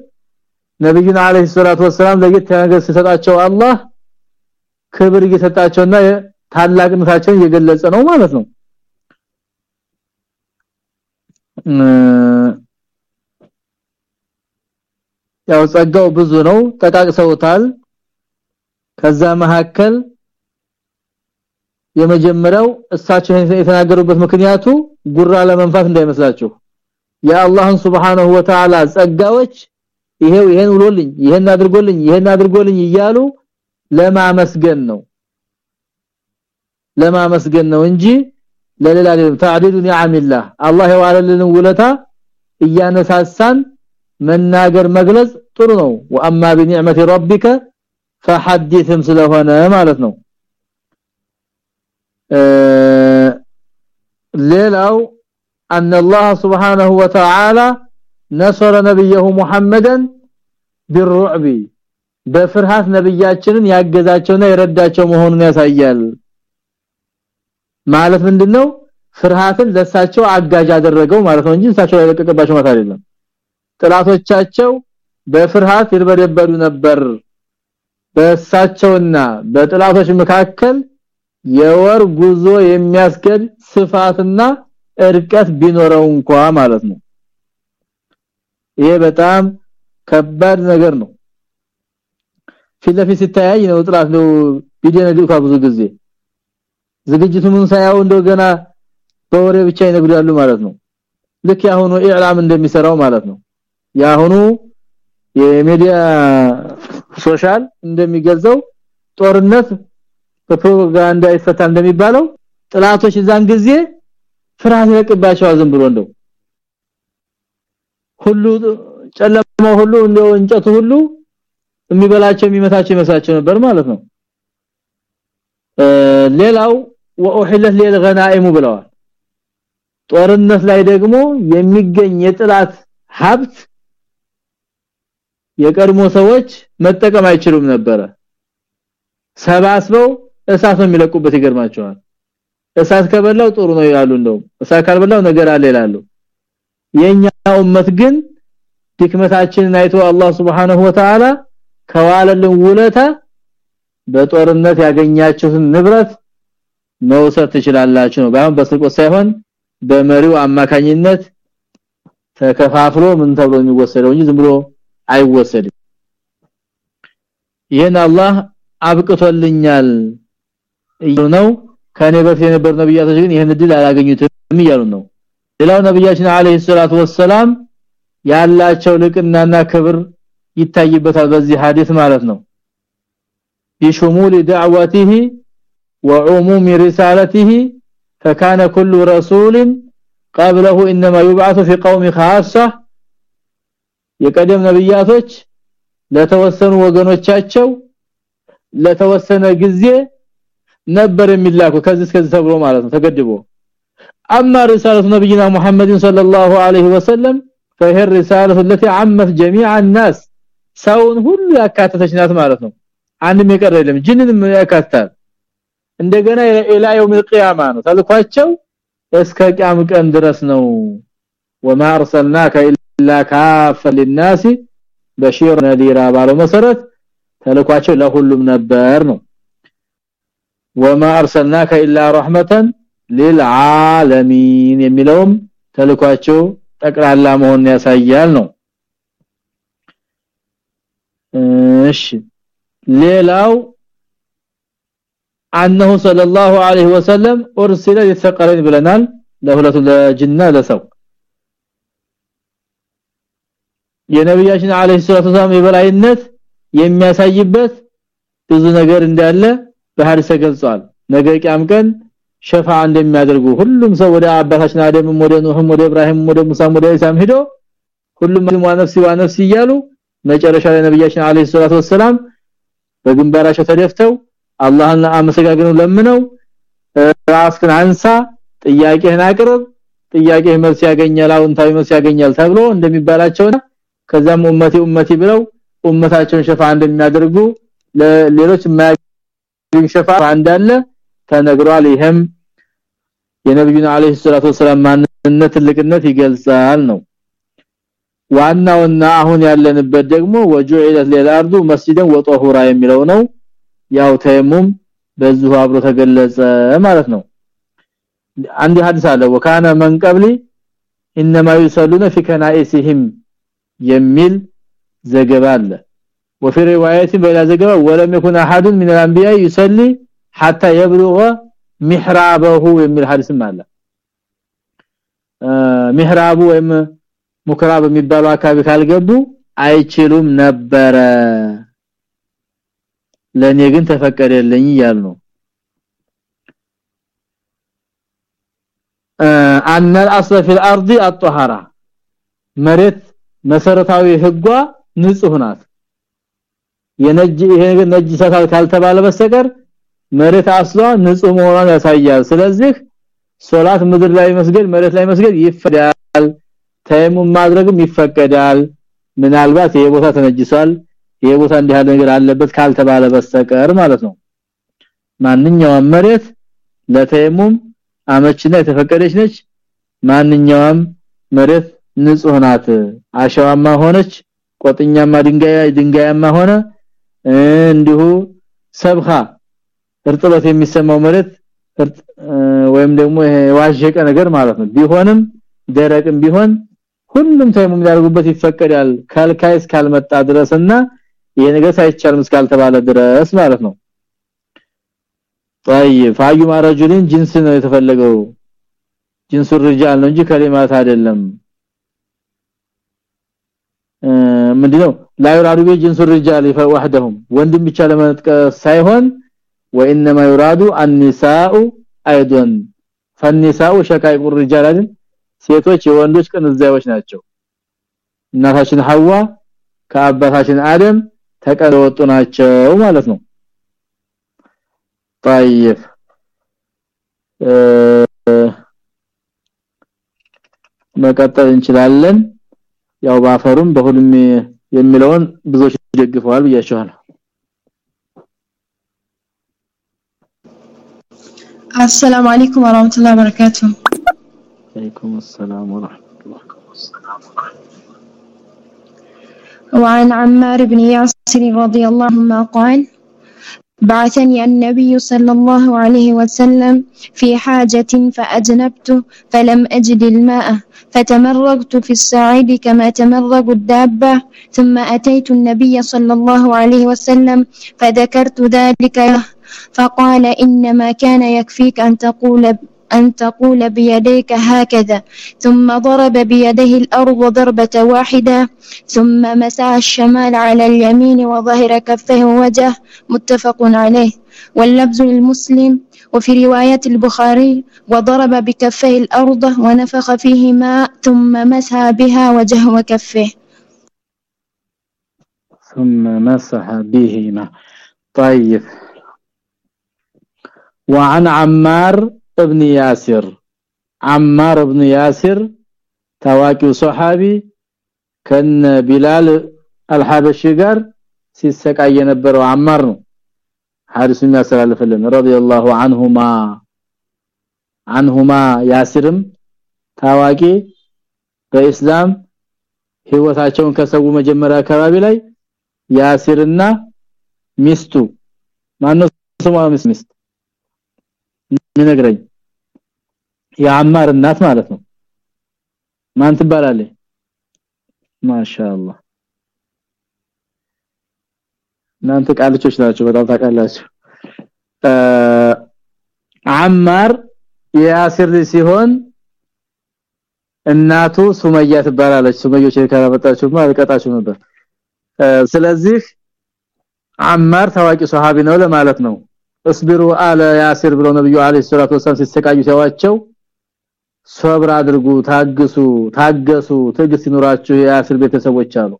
ነብዩን አለይሂ ሰላቱ ወሰለም ለየት ያለ ሲሰጣቸው አላህ ክብር እየሰጣቸውና ታላቅነታቸውን እየገለጸ ነው ማለት ነው። ያው ጸጋው ብዙ ነው ተቃቅሰውታል ከዛ መካከል የመጀመሪያው እሳቸው የተናገሩበት ምክንያቱ ጉራ ለመንፋት እንዳይመስላችሁ። የአላህን Subhanahu Wa Ta'ala ጸጋዎች ይሄው ይሄን ውሎልኝ ይሄን አድርጎልኝ ይሄን አድርጎልኝ እያሉ ለማመስገን ነው ለማመስገን ነው እንጂ ለሌላ ሌላ ተዕዲዱ ኒዓሚላህ አላህ የዋለልን ውለታ እያነሳሳን መናገር መግለጽ ጥሩ ነው ወአማ በኒዕመቲ ረቢከ فحدثهم ስለሆነ ማለት ነው ሌላው ان الله سبحانه وتعالى نصر نبيه محمدا بالرعب በፍርሃት ነብያችንን ያገዛቸውና የረዳቸው መሆኑን ያሳያል። ማለት ምንድነው? ፍርሃትን ለሳቸው አጋጅ አደረገው ማለት ነው እንጂ እሳቸው ያለቀቀባቸው ማለት አይደለም። ጥላቶቻቸው በፍርሃት ይርበደበዱ ነበር። በእሳቸውና በጥላቶች መካከል የወር ጉዞ የሚያስገድ ስፋትና እርቀት ቢኖረው እንኳ ማለት ነው። ይሄ በጣም ከባድ ነገር ነው ፊትለፊት ሲታያይ ነው ጥላት ነው ቢደነግጡ ብዙ ጊዜ። ዝግጅቱ ምን ሳያው እንደገና በወሬ ብቻ ይነግዳሉ ማለት ነው። ልክ ያሁኑ إعلام እንደሚሰራው ማለት ነው። ያሁኑ የ media social እንደሚገልጸው ጦርነት በፕሮፓጋንዳ ይፈታ እንደሚባለው ጠላቶች እዛን ጊዜ ፍርሃት ይለቅባቸዋል ዝም ብሎ እንደው። ሁሉ ጨለማው ሁሉ እንደው እንጨቱ ሁሉ የሚበላቸው የሚመታቸው ይመስላቸው ነበር ማለት ነው። ሌላው ወኡህለት ለልገናኢሙ ብለዋል። ጦርነት ላይ ደግሞ የሚገኝ የጥላት ሀብት የቀድሞ ሰዎች መጠቀም አይችሉም ነበረ። ሰባስበው እሳት ነው የሚለቁበት ይገርማቸዋል። እሳት ከበላው ጥሩ ነው ይላሉ እንደው እሳት ካልበላው ነገር አለ ይላሉ። የኛ ግን ድክመታችንን አይቶ አላህ Subhanahu Wa Ta'ala ከዋለልን ውለታ በጦርነት ያገኛችሁትን ንብረት መውሰድ ትችላላችሁ ነው። ባይሆን በስርቆት ሳይሆን በመሪው አማካኝነት ተከፋፍሎ ምን ተብሎ የሚወሰደው እንጂ ዝም ብሎ አይወሰድም። ይሄን አላህ አብቅቶልኛል ነው። ከኔ በፊት የነበሩ ነብያቶች ግን ይሄን ድል አላገኙትም እያሉ ነው። ሌላው ነብያችን አለይሂ ሰላቱ ወሰላም ያላቸው ልቅናና ክብር ይታይበታል በዚህ ሐዲስ ማለት ነው بشمول دعوته وعموم رسالته فكان كل رسول قبله انما يبعث في قوم خاصه የቀደም ነብያቶች ለተወሰኑ ወገኖቻቸው ለተወሰነ ጊዜ ነበር የሚላኩ ከዚህ እስከዚህ ተብሎ ማለት ነው ተገድቦ اما رساله نبينا محمد صلى الله عليه وسلم فهي الرساله التي عمت جميع الناس ሰውን ሁሉ ያካተተች ናት ማለት ነው አንድም የቀረ የለም ጅንንም ያካትታል እንደገና ኢላ የውም القيامه ነው ተልኳቸው እስከ ቂያም ቀን ድረስ ነው وما ارسلناك الا كافا للناس بشير نذيرا ባለው መሰረት ተልኳቸው ለሁሉም ነበር ነው وما ارسلناك الا رحمه للعالمين የሚለውም ተልኳቸው ጠቅላላ መሆኑን ያሳያል ነው እሺ። ሌላው አንሁ ሰለላሁ ዐለይሂ ወሰለም ኡርሲለ ሊተቀረን ብለናል ለሁለቱ ለጅና ለሰው። የነብያችን አለይሂ ሰላቱ ሰላም የበላይነት የሚያሳይበት ብዙ ነገር እንዳለ በሐዲስ ተገልጿል። ነገ ቂያም ቀን ሸፋ እንደሚያደርጉ ሁሉም ሰው ወደ አባታችን አደምም ወደ ኑህም ወደ ኢብራሂም ወደ ሙሳም ወደ ኢሳም ሄዶ ሁሉም ነፍሲ ወነፍሲ እያሉ መጨረሻ ላይ ነብያችን አለይሂ ሰላቱ ወሰለም በግንባራቸው ተደፍተው አላህን አመሰጋግነው ለምነው ራስህን አንሳ ጥያቄህን አቅርብ ጥያቄህ መልስ ያገኛል አውንታዊ መልስ ያገኛል ተብሎ እንደሚባላቸውና ከዛም ኡመቲ ኡመቲ ብለው ኡመታቸውን ሸፋ እንደሚያደርጉ ለሌሎች የማያገኝ ሸፋ እንዳለ ተነግሯል። ይሄም የነብዩን አለይሂ ሰላቱ ወሰለም ማንነት ትልቅነት ይገልጻል ነው ዋናውና አሁን ያለንበት ደግሞ ወጁኢለት ለልአርዱ መስጂደን ወጦሁራ የሚለው ነው ያው ተየሙም በዚሁ አብሮ ተገለጸ ማለት ነው አንድ ሐዲስ አለ ወካነ መን ቀብሊ انما يصلون في كنائسهم የሚል ዘገባ አለ وفي روايه በሌላ ዘገባ ولم يكن احد من الانبياء يصلي حتى يبلغ محرابه የሚል ሐዲስም አለ محرابه ወይም ሙክራብ የሚባለው አካባቢ ካልገቡ አይችሉም ነበረ ለኔ ግን ተፈቀደልኝ ይያል ነው አነ الأصل في الارض الطهاره መሬት መሰረታዊ ህጓ ንጹህ ናት የነጅ ይሄ ነገር ነጅሳታል ካልተባለ በስተቀር መሬት አስሏ ንጹህ መሆኗን ያሳያል ስለዚህ ሶላት ምድር ላይ መስገድ መሬት ላይ መስገድ ይፈዳል ተየሙም ማድረግም ይፈቀዳል። ምናልባት ይሄ ቦታ ተነጅሷል ይሄ ቦታ እንዲህ ነገር አለበት ካልተባለ በስተቀር ማለት ነው። ማንኛውም መሬት ለተየሙም አመችና የተፈቀደች ነች። ማንኛውም መሬት ንጹህ ናት። አሸዋማ ሆነች ቆጥኛማ ድንጋይ ድንጋያማ ሆነ እንዲሁ ሰብኻ እርጥበት የሚሰማው መሬት ወይም ደግሞ ዋዠቀ ነገር ማለት ነው። ቢሆንም ደረቅም ቢሆን ሁሉም ተይሙም ሊያርጉበት ይፈቀዳል ካልካይ እስካልመጣ ድረስና ይሄ ነገር ሳይቻልም እስካልተባለ ድረስ ማለት ነው طيب فايما رجلين ጅንስ ነው የተፈለገው ጅንሱ ርጃል ነው እንጂ ከሊማት አይደለም ምንድነው لا يراد بجنس الرجال وحدهم ወንድም ብቻ ለመጥቀስ ሳይሆን وانما يراد النساء ايضا فالنساء شقائق الرجال አይደል ሴቶች የወንዶች ቅንዛዮች ናቸው እናታችን ሐዋ ከአባታችን አደም ተቀለወጡ ናቸው ማለት ነው طيب መቀጠል እንችላለን ያው ባፈሩም በሁሉም የሚለውን ብዙዎች ደግፈዋል ብያቸዋለሁ السلام عليكم ورحمة الله وبركاته عليكم السلام ورحمة الله وعن عمار بن ياسر رضي الله عنهما قال بعثني النبي صلى الله عليه وسلم في حاجة فأجنبت فلم أجد الماء فتمرغت في الساعد كما تمرغ الدابة ثم أتيت النبي صلى الله عليه وسلم فذكرت ذلك فقال إنما كان يكفيك أن تقول أن تقول بيديك هكذا ثم ضرب بيده الأرض ضربة واحدة ثم مسح الشمال على اليمين وظهر كفه ووجه متفق عليه. واللفظ للمسلم وفي رواية البخاري وضرب بكفه الأرض ونفخ فيه ماء ثم مسح بها وجه وكفه. ثم مسح بهما طيب. وعن عمار ابن ياسر عمار ابن ياسر ታዋቂው ሶሐቢ ከነ ቢላል አልሐበሺ ጋር ሲሰቃይ የነበረው አማር ነው ሐዲሱን ያስተላልፈልን ረዲየላሁ ዐንሁማ عنهما ያሲርም ታዋቂ በእስላም ህይወታቸውን ከሰው መጀመሪያ አካባቢ ላይ ያሲርና ሚስቱ ማነው ስሟ ሚስት ምንግረኝ የአማር እናት ማለት ነው። ማን ትባላለች? ማሻአላህ። እናንተ ቃልቾች ናቸው በጣም ታውቃላችሁ። አማር የያሲር ሲሆን እናቱ ሱመያ ትባላለች። ሱመዮች ከመጣችሁ ማልቀጣችሁ ነበር። ስለዚህ አማር ታዋቂ ሱሐቢ ነው ለማለት ነው እስብሩ አለ ያሲር ብሎ ነብዩ አለይሂ ሰላቱ ወሰለም ሲሰቃዩ ሲያዋቸው ሶብር አድርጉ ታግሱ ታገሱ ትግስት ይኑራችሁ የያሲር ቤተሰቦች አሉ።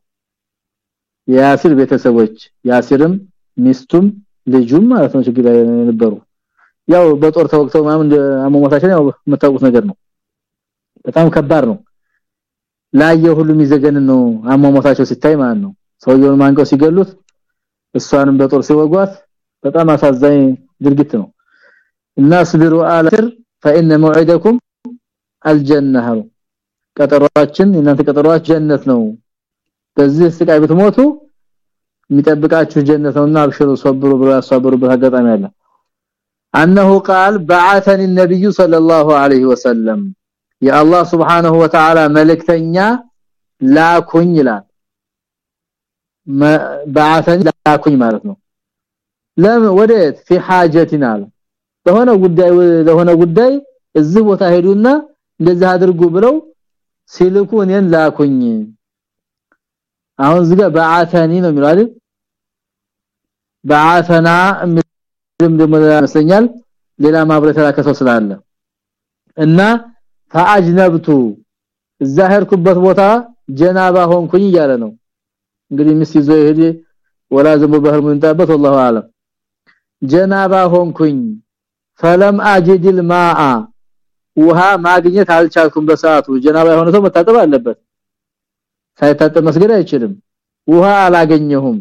የያሲር ቤተሰቦች ያሲርም ሚስቱም ልጁም ማለት ነው ችግር ነበሩ ያው በጦር ተወቅተው ማም አመሞታቸው ያው የምታውቁት ነገር ነው። በጣም ከባድ ነው። ላየ ሁሉም ይዘገን ነው አመሞታቸው ሲታይ ማለት ነው። ሰውየውን ማንቀው ሲገሉት እሷንም በጦር ሲወጓት በጣም አሳዛኝ ድርጊት ነው። እና ስብሩ አለር فإن موعدكم الجنة ቀጠሯችን እናንተ ቀጠሯችሁ ጀነት ነው። በዚህ ስቃይ ብትሞቱ የሚጠብቃችሁ ጀነት ነውና አብሽሩ ሰብሩ ብሎ ያሳብሩ በአጋጣሚ አለ። انه قال بعثني النبي صلى الله عليه وسلم يا الله سبحانه وتعالى ملكتኛ ላኩኝ ይላል። بعثني ላኩኝ ማለት ነው። ለም ወዴት في حاجتنا ለሆነ ጉዳይ ለሆነ ጉዳይ እዚህ ቦታ ሄዱና እንደዚህ አድርጉ ብለው ሲልኩ እኔን ላኩኝ አሁን እዚህ ጋር በአተኒ ነው የሚለው አይደል በአተና ድም ደሞ ያመስለኛል ሌላ ማብረት ተላከሰው ስላለ እና ፈአጅነብቱ እዛ ሄድኩበት ቦታ ጀናባ ሆንኩኝ እያለ ነው እንግዲህ ምስ ይዞ ይሄድ ወላ ዝም በህር ምንጣበት والله اعلم ጀናባ ሆንኩኝ። ፈለም አጅድል ማአ። ውሃ ማግኘት አልቻልኩም በሰዓቱ። ጀናባ የሆነ ሰው መታጠብ አለበት። ሳይታጠብ መስገድ አይችልም። ውሃ አላገኘሁም።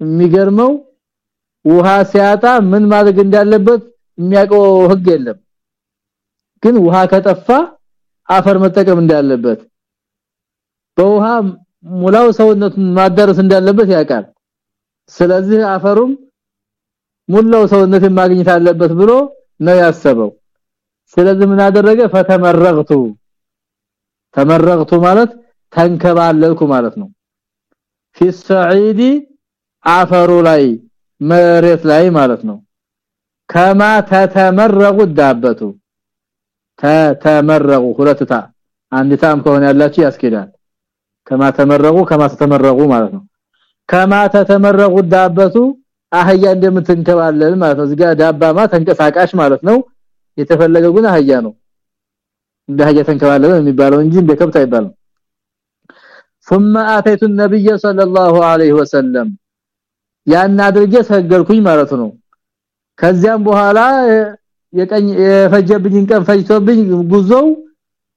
የሚገርመው ውሃ ሲያጣ ምን ማድረግ እንዳለበት የሚያውቀው ህግ የለም። ግን ውሃ ከጠፋ አፈር መጠቀም እንዳለበት በውሃ ሙላው ሰውነቱን ማዳረስ እንዳለበት ያውቃል። ስለዚህ አፈሩም ሙላው ሰውነትን ማግኘት አለበት ብሎ ነው ያሰበው ስለዚህ ምን አደረገ ፈተመረግቱ ተመረግቱ ማለት ተንከባለልኩ ማለት ነው في الصعيد አፈሩ ላይ መሬት ላይ ማለት ነው ከማ ተተመረጉ ዳበቱ ተተመረጉ ሁለትታ አንድ ታም ከሆነ ያላችሁ ያስኬዳል ከማ ተመረጉ ከማ ተተመረጉ ማለት ነው ከማ ተተመረጉ ዳበቱ አህያ እንደምትንከባለል ማለት ነው እዚጋ ዳባማ ተንቀሳቃሽ ማለት ነው የተፈለገው ግን አህያ ነው እንደ አህያ ተንከባለለ የሚባለው እንጂ እንደ ከብት አይባልም ثم اتيت النبي صلى الله عليه وسلم ያን አድርጌ ሰገርኩኝ ማለት ነው ከዚያም በኋላ የቀኝ የፈጀብኝን ቀን ፈጅቶብኝ ጉዞው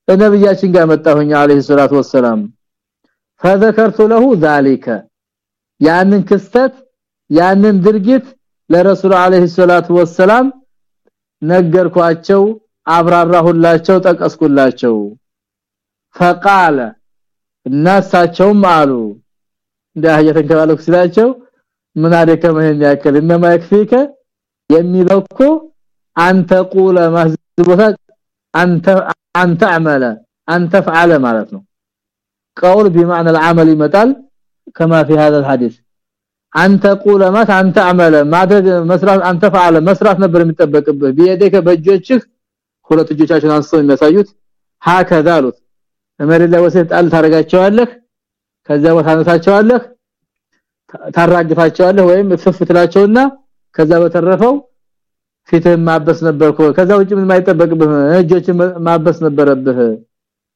በነብያችን ጋር መጣሁኝ አለይሂ ሰላቱ ወሰለም فذكرت له ذلك ያንን ክስተት ያንን ድርጊት ለረሱል አለይሂ ሰላቱ ወሰለም ነገርኳቸው አብራራሁላቸው ጠቀስኩላቸው فقال እናሳቸውም አሉ እንደ አህየተን ከባለኩ ሲላቸው ምን አደከመህን ያከል እንማ ይክፊከ የሚለው እኮ አንተ ቁለ ማዝቦታ አንተ አንተ አመለ አንተ فعل ማለት ነው قول بمعنى العمل ይመጣል كما في هذا الحديث አንተ ቁለ ማት አንተ አመለ ማድረግ መስራት አንተ فعل መስራት ነበር የሚጠበቅብህ በየደከ በእጆችህ ሁለት እጆቻችን አንስተው የሚያሳዩት هكذا አሉት መሬት ላይ ወሰን ጣል ታረጋቸዋለህ ከዛ ቦታ አነሳቸዋለህ ታራግፋቸዋለህ ወይም ፍፍ ትላቸውና ከዛ በተረፈው ፊትህን ማበስ ነበርኩ ከዛ ውጭ ምን ማይጠበቅብህ እጆችን ማበስ ነበረብህ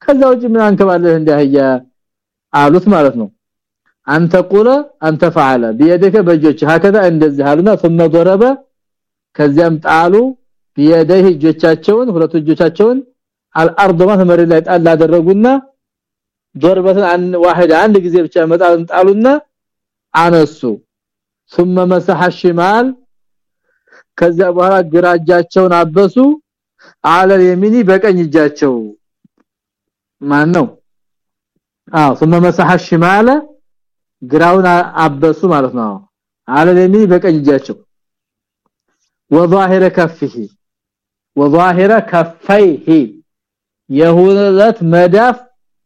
ከዛ ውጭ ምን አንከባለህ እንደህያ አሉት ማለት ነው አንተ ቁለ አንተ فعل بيدك በእጆች هكذا እንደዚህ አሉና ثم ضرب ከዚያም ጣሉ بيديه እጆቻቸውን ሁለቱ እጆቻቸውን አልአርድ መሬት ላይ ጣል አደረጉና ضربه عن واحد አንድ ጊዜ ብቻ መጣልን ጣሉና አነሱ ثم مسح الشمال ከዛ በኋላ ግራ እጃቸውን አበሱ አለ የሚኒ በቀኝ እጃቸው ማን ነው አዎ ثم مسح الشمال ግራውን አበሱ ማለት ነው አለ የሚኒ በቀኝ እጃቸው وظاهر كفه وظاهر كفيه የሁለት መዳፍ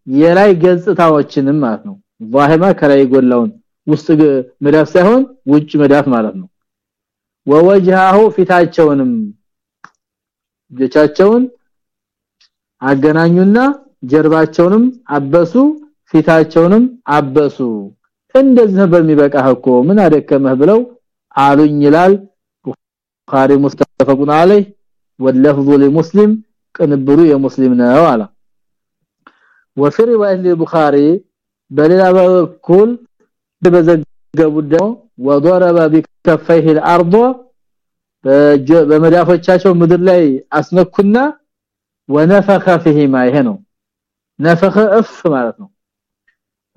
የላይ ገጽታዎችንም ማለት ነው ዛሂማ ከላይ ጎላውን ውስጥ መዳፍ ሳይሆን ውጭ መዳፍ ማለት ነው ወወጅሃሁ ፊታቸውንም እጆቻቸውን አገናኙና ጀርባቸውንም አበሱ ፊታቸውንም አበሱ እንደዚህ በሚበቃህ እኮ። ምን አደከመህ ብለው አሉኝ ይላል ቡኻሪ ሙስተፈቁን አለይ واللفظ لمسلم ቅንብሩ የሙስሊም ነው አለ። وفي روايه البخاري በሌላ በኩል በዘገቡ ደግሞ وضرب بكفيه الارض በመዳፎቻቸው ምድር ላይ አስነኩና ونفخ فيهما ይሄ ነው። ነፈኸ እፍ ነው።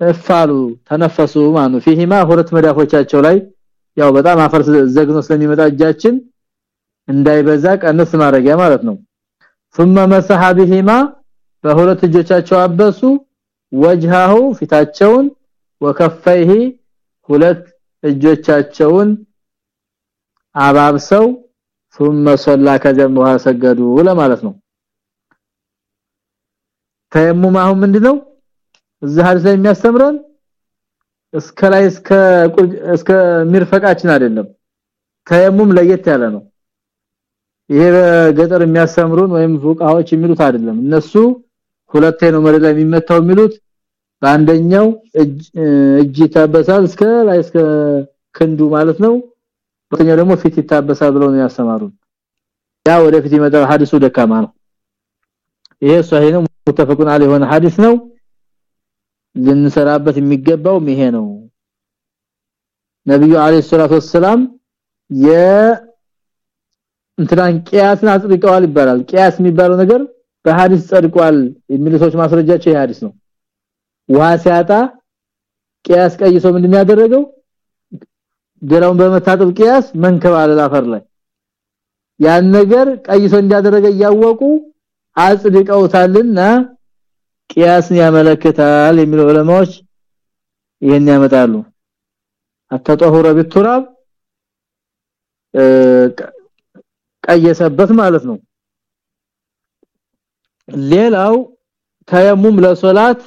እፋሉ ተነፈሱ ማኑ فيهما ሁለት መዳፎቻቸው ላይ ያው በጣም አፈር ዘግኖ ስለሚመጣ እጃችን እንዳይበዛ ቀንስ ማድረጊያ ማለት ነው ثم مسح بهما በሁለት እጆቻቸው አበሱ ወጅሃሁ ፊታቸውን ወከፈይሂ ሁለት እጆቻቸውን አባብሰው ثم صلى ከዚያም በኋላ ሰገዱ ለማለት ነው ተየሙም አሁን ምንድነው እዚህ ሐዲስ ላይ የሚያስተምረን እስከ ላይ እስከ እስከ ሚርፈቃችን አይደለም። ተየሙም ለየት ያለ ነው። ይሄ ገጠር የሚያስተምሩን ወይም ፉቃዎች የሚሉት አይደለም። እነሱ ሁለቴ ነው መሬት ላይ የሚመታው የሚሉት። በአንደኛው እጅ ይታበሳል እስከ ላይ እስከ ክንዱ ማለት ነው። ሁለተኛው ደግሞ ፊት ይታበሳል ብለው ነው ያስተማሩን። ያ ወደፊት ይመጣው ሐዲሱ ደካማ ነው። ይሄ ሷሂህ ነው። ሙተፈቁን አለ የሆነ ሐዲስ ነው ልንሰራበት የሚገባው ይሄ ነው። ነብዩ አለይሂ ሰላቱ ወሰለም የ እንትናን ቂያስን አጽድቀዋል ይባላል። ቂያስ የሚባለው ነገር በሐዲስ ጸድቋል የሚሉ ሰዎች ማስረጃቸው ይሄ ሐዲስ ነው። ውሃ ሲያጣ ቂያስ ቀይሶ ምንድነው ያደረገው? ገላውን በመታጠብ ቂያስ መንከባለል አፈር ላይ ያን ነገር ቀይሶ እንዲያደረገ እያወቁ አጽድቀውታልና ቂያስን ያመለክታል የሚሉ ዑለማዎች ይሄን ያመጣሉ። አተጠሁረ ቢቱራብ ቀየሰበት ማለት ነው። ሌላው ተየሙም ለሶላት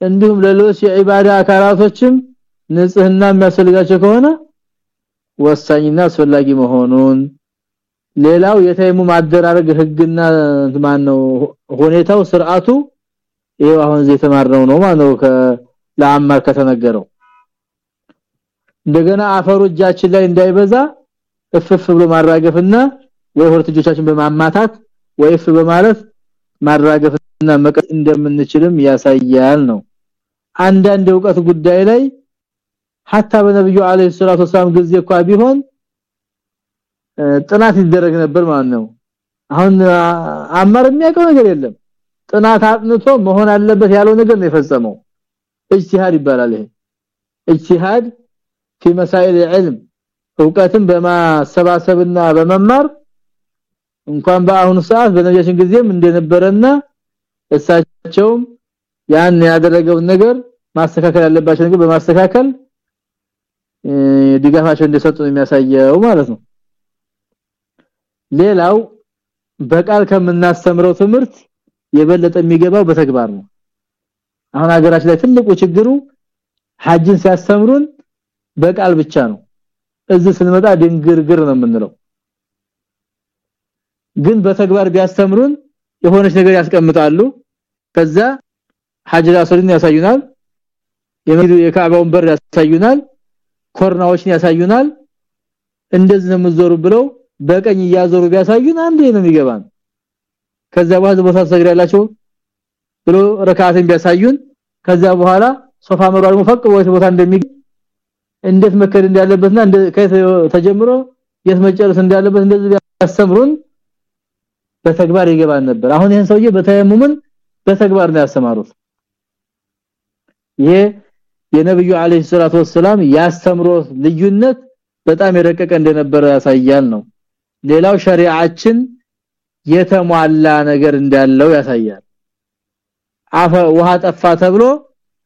እንዲሁም ለሌሎች የዒባዳ አካላቶችም ንጽህና የሚያስፈልጋቸው ከሆነ ወሳኝና አስፈላጊ መሆኑን ሌላው የተየሙም አደራረግ ህግና ማን ነው ሁኔታው ስርዓቱ ይሄው አሁን የተማርነው ነው ማነው ለአማር ከተነገረው እንደገና አፈሩ እጃችን ላይ እንዳይበዛ እፍፍ ብሎ ማራገፍና ወይ ሁለት በማማታት ወይ በማለት ማራገፍና መቀጥ እንደምንችልም ያሳያል ነው። አንዳንድ ዕውቀት ጉዳይ ላይ ሐታ በነብዩ አለይሂ ሰላቱ ወሰለም ጊዜ እንኳን ቢሆን ጥናት ይደረግ ነበር ማለት ነው አሁን አማር የሚያውቀው ነገር የለም ጥናት አጥንቶ መሆን አለበት ያለው ነገር ነው የፈጸመው اجتهاد ይባላል ይሄ اجتهاد في مسائل العلم ዕውቀትን በማሰባሰብና በመማር እንኳን በአሁኑ ሰዓት በነጃሽን ጊዜም እንደነበረና እሳቸውም ያን ያደረገውን ነገር ማስተካከል ያለባቸው ነገር በማስተካከል ድጋፋቸው እንደሰጡ የሚያሳየው ማለት ነው ሌላው በቃል ከምናስተምረው ትምህርት የበለጠ የሚገባው በተግባር ነው። አሁን ሀገራችን ላይ ትልቁ ችግሩ ሐጅን ሲያስተምሩን በቃል ብቻ ነው። እዚህ ስንመጣ ድንግርግር ነው የምንለው። ግን በተግባር ቢያስተምሩን የሆነች ነገር ያስቀምጣሉ። ከዛ ሐጅር አስወድን ያሳዩናል። የመዱ የካዕባውን በር ያሳዩናል። ኮርናዎችን ያሳዩናል። እንደዚህ ነው ብለው በቀኝ እያዞሩ ቢያሳዩን አንዴ ነው የሚገባን። ከዛ በኋላ ቦታ ሰግዳላችሁ ብሎ ረካዓትን ቢያሳዩን ከዛ በኋላ ሶፋ መሯል ሙፈቅ ወይ ቦታ እንደሚ እንዴት መከድ እንዳለበትና እንደ ተጀምሮ የት መጨረስ እንዳለበት እንደዚህ ያስተምሩን በተግባር ይገባን ነበር። አሁን ይሄን ሰውዬ በተየሙምን በተግባር ነው ያስተማሩት። ይሄ የነብዩ አለይሂ ሰላቱ ወሰለም ያስተምሮ ልዩነት በጣም የረቀቀ እንደነበረ ያሳያል ነው ሌላው ሸሪዓችን የተሟላ ነገር እንዳለው ያሳያል አፈ ውሃ ጠፋ ተብሎ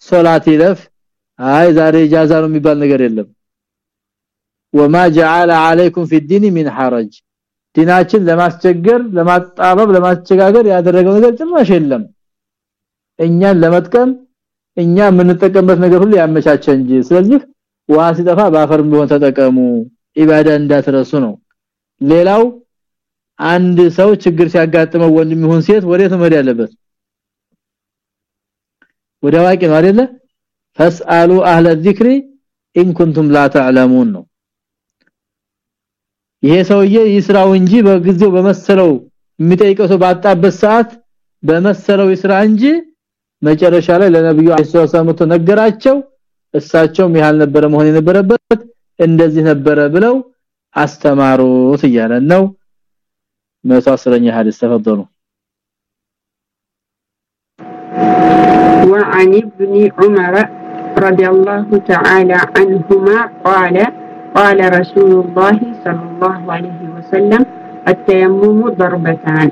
ሶላት ይለፍ አይ ዛሬ ኢጃዛ ነው የሚባል ነገር የለም وما جعل عليكم في الدين من حرج ዲናችን ለማስቸገር ለማጣበብ ለማስቸጋገር ያደረገው ነገር ጭራሽ የለም እኛን ለመጥቀም እኛ የምንጠቀምበት ነገር ሁሉ ያመቻቸ እንጂ ስለዚህ ውሃ ሲጠፋ ባፈርም ቢሆን ተጠቀሙ ኢባዳ እንዳትረሱ ነው ሌላው አንድ ሰው ችግር ሲያጋጥመው ወንድም ይሁን ሴት ወዴት መሄድ ያለበት? ወደ አዋቂ ነው አይደለ? فاسألوا أهل الذكر إن كنتم لا تعلمون ነው። ይሄ ሰውዬ ይስራው እንጂ በጊዜው በመሰለው የሚጠይቀው ሰው ባጣበት ሰዓት በመሰለው ይስራ እንጂ መጨረሻ ላይ ለነብዩ አለይሂ ነገራቸው። እሳቸውም ያህል ነበረ መሆን የነበረበት እንደዚህ ነበረ ብለው አስተማሩት እያለን ነው። 110ኛ ሐዲስ ተፈደሩ وعن ابن عمر رضي الله تعالى عنهما قال قال رسول الله صلى الله عليه وسلم التيمم ضربتان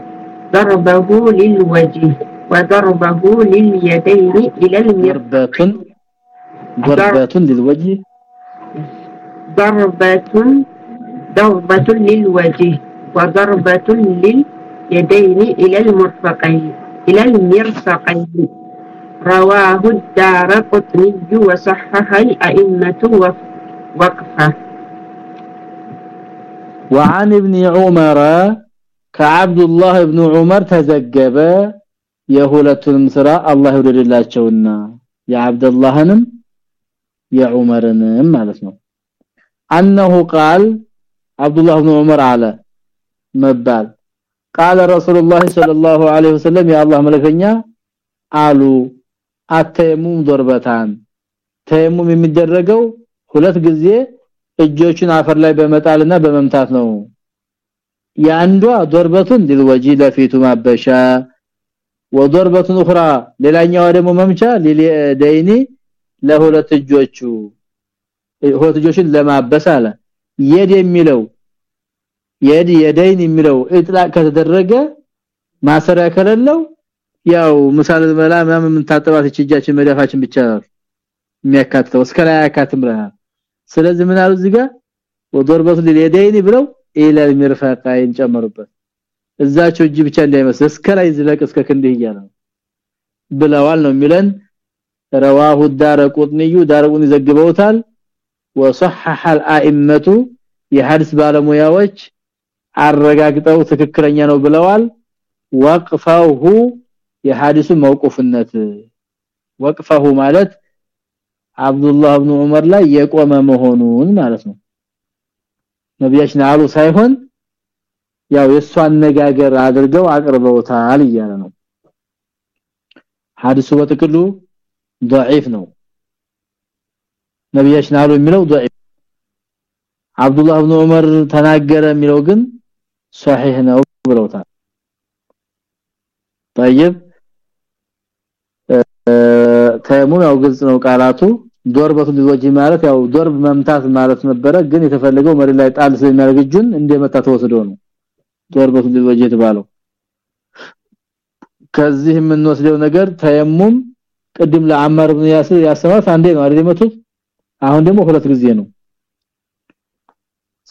ضربه للوجه وضربه لليدين إلى المرفق ضربة ضربة للوجه. ضربة ضربة للوجه وضربة لليدين إلى المرفقين إلى المرفقين رواه الدار قطني وصحح الأئمة وقفه وعن ابن عمر كعبد الله ابن عمر تزجب የሁለቱንም ስራ አላህ ይወደድላቸውና የአብዱላህንም የዑመርንም ማለት ነው انه قال عبد الله بن عمر على መባል قال رسول الله صلى الله عليه وسلم يا الله መለከኛ አሉ አተየሙም ዶርበታን ተየሙም የሚደረገው ሁለት ጊዜ እጆቹን አፈር ላይ በመጣልና በመምታት ነው ያንዷ ዶርበቱን ዲልወጂ ለፊቱ ማበሻ ወዶርበቱን اخرى ሌላኛዋ ደግሞ መምቻ ለደይኒ ለሁለት እጆቹ ሁለት እጆችን ለማበስ አለ የድ የሚለው የድ የደይን የሚለው እጥላቅ ከተደረገ ማሰሪያ ከሌለው ያው ምሳሌ በላ ምናምን የምንታጠባት እጃችን መዳፋችን ብቻ የሚያካትተው እስከ ላይ አያካትም ብለናል ስለዚህ ምን አሉ እዚህ ጋር ወዶርበቱ ለየደይኒ ብለው ኢለ المرفقين ጨመሩበት እዛቸው እጅ ብቻ እንዳይመስል እስከ ላይ ዝለቅ እስከ ክንድህ እያለ ብለዋል ነው የሚለን رواه الدارقطني ዳርቁን ይዘግበውታል وصحح الائمه የሐዲስ ባለሙያዎች አረጋግጠው ትክክለኛ ነው ብለዋል ወቅፈሁ የሐዲሱ መውቁፍነት ወቅፈሁ ማለት አብዱላህ ኢብኑ ዑመር ላይ የቆመ መሆኑን ማለት ነው ነብያችን አሉ ሳይሆን ያው የሷ አነጋገር አድርገው አቅርበውታል እያለ ነው ሐዲሱ በጥቅሉ ضعيف ነው ነብያችን አሉ የሚለው ضعيف አብዱላህ ኢብኑ ዑመር ተናገረ የሚለው ግን صحيح ነው ብለውታል طيب ተየሙም ያው ግልጽ ነው ቃላቱ ዶርበቱ ሊወጂ ማለት ያው ዶርብ መምታት ማለት ነበረ ግን የተፈለገው መሪ ላይ ጣል ስለሚያደርግ እጁን እንደመታ ተወስዶ ነው ዶርበቱ ሊወጂ የተባለው ከዚህ የምንወስደው ነገር ተየሙም ቅድም ለአማር ኢብኑ ያሲር ያሰማት አንዴ ነው አይደል የመቱት አሁን ደግሞ ሁለት ጊዜ ነው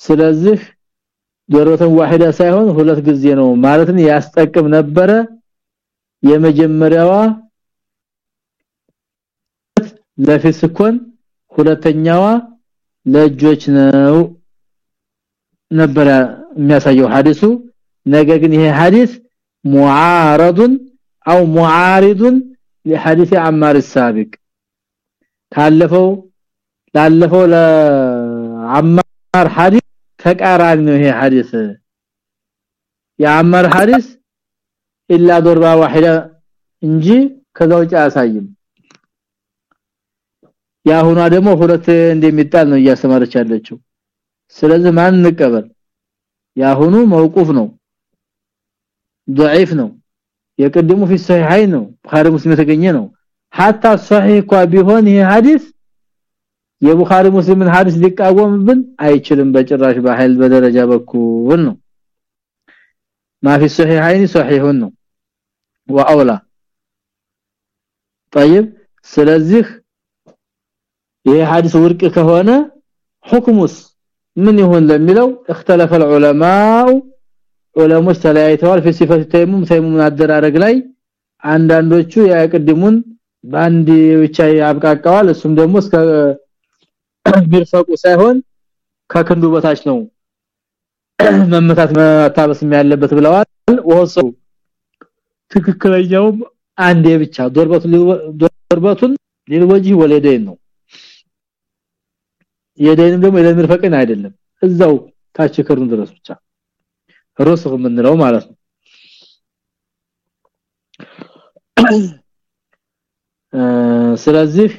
ስለዚህ ዶርበተን ዋሂዳ ሳይሆን ሁለት ጊዜ ነው ማለትን ያስጠቅም ነበረ የመጀመሪያዋ ለፊስኮን ሁለተኛዋ ለእጆች ነው ነበር የሚያሳየው ሐዲሱ ነገር ግን ይሄ ሐዲስ ሙዓረድ አው ሙዓሪድ ለሐዲስ አማር السابق ካለፈው ላለፈው ለአማር ሐዲስ ተቃራኒ ነው ይሄ ሐዲስ የአማር ሐዲስ ኢላ ዶርባ ዋሂዳ እንጂ ከዛው ውጭ አያሳይም ያሁኗ ደግሞ ሁለት እንደሚጣል ነው እያስተማረች ያለችው ስለዚህ ማን እንቀበል ያሁኑ መውቁፍ ነው ضعيف ነው የቀደሙ في الصحيحين ነው ቡኻሪ ሙስሊም የተገኘ ነው hatta صحيح እንኳን ቢሆን ይሄ ሐዲስ የቡኻሪ ሙስሊምን ሐዲስ ሊቃወምብን አይችልም በጭራሽ በኃይል በደረጃ በኩል ነው ማፊ ሶሒሐይን ሶሒሁን ነው ወአውላ طيب ስለዚህ ይሄ ሐዲስ ውርቅ ከሆነ ሁክሙስ ምን ይሆን ለሚለው اختلف العلماء ዑለሞች ተለያይተዋል في صفه التيمم ተይሙም አደራረግ ላይ አንዳንዶቹ ያቅድሙን ባንዲ ብቻ ያብቃቃዋል እሱም ደግሞ እስከ ሚርፈቁ ሳይሆን ከክንዱ በታች ነው። መመታት መታበስም ያለበት ብለዋል። ወሰው ትክክለኛው አንዴ ብቻ። ዶርበቱን ዶርበቱን ሊልወጂ ወለደኝ ነው። የደይንም ደግሞ ለሚርፈቅን አይደለም። እዛው ታች ክሩን ድረስ ብቻ። ሩስግ የምንለው ማለት ነው። ስለዚህ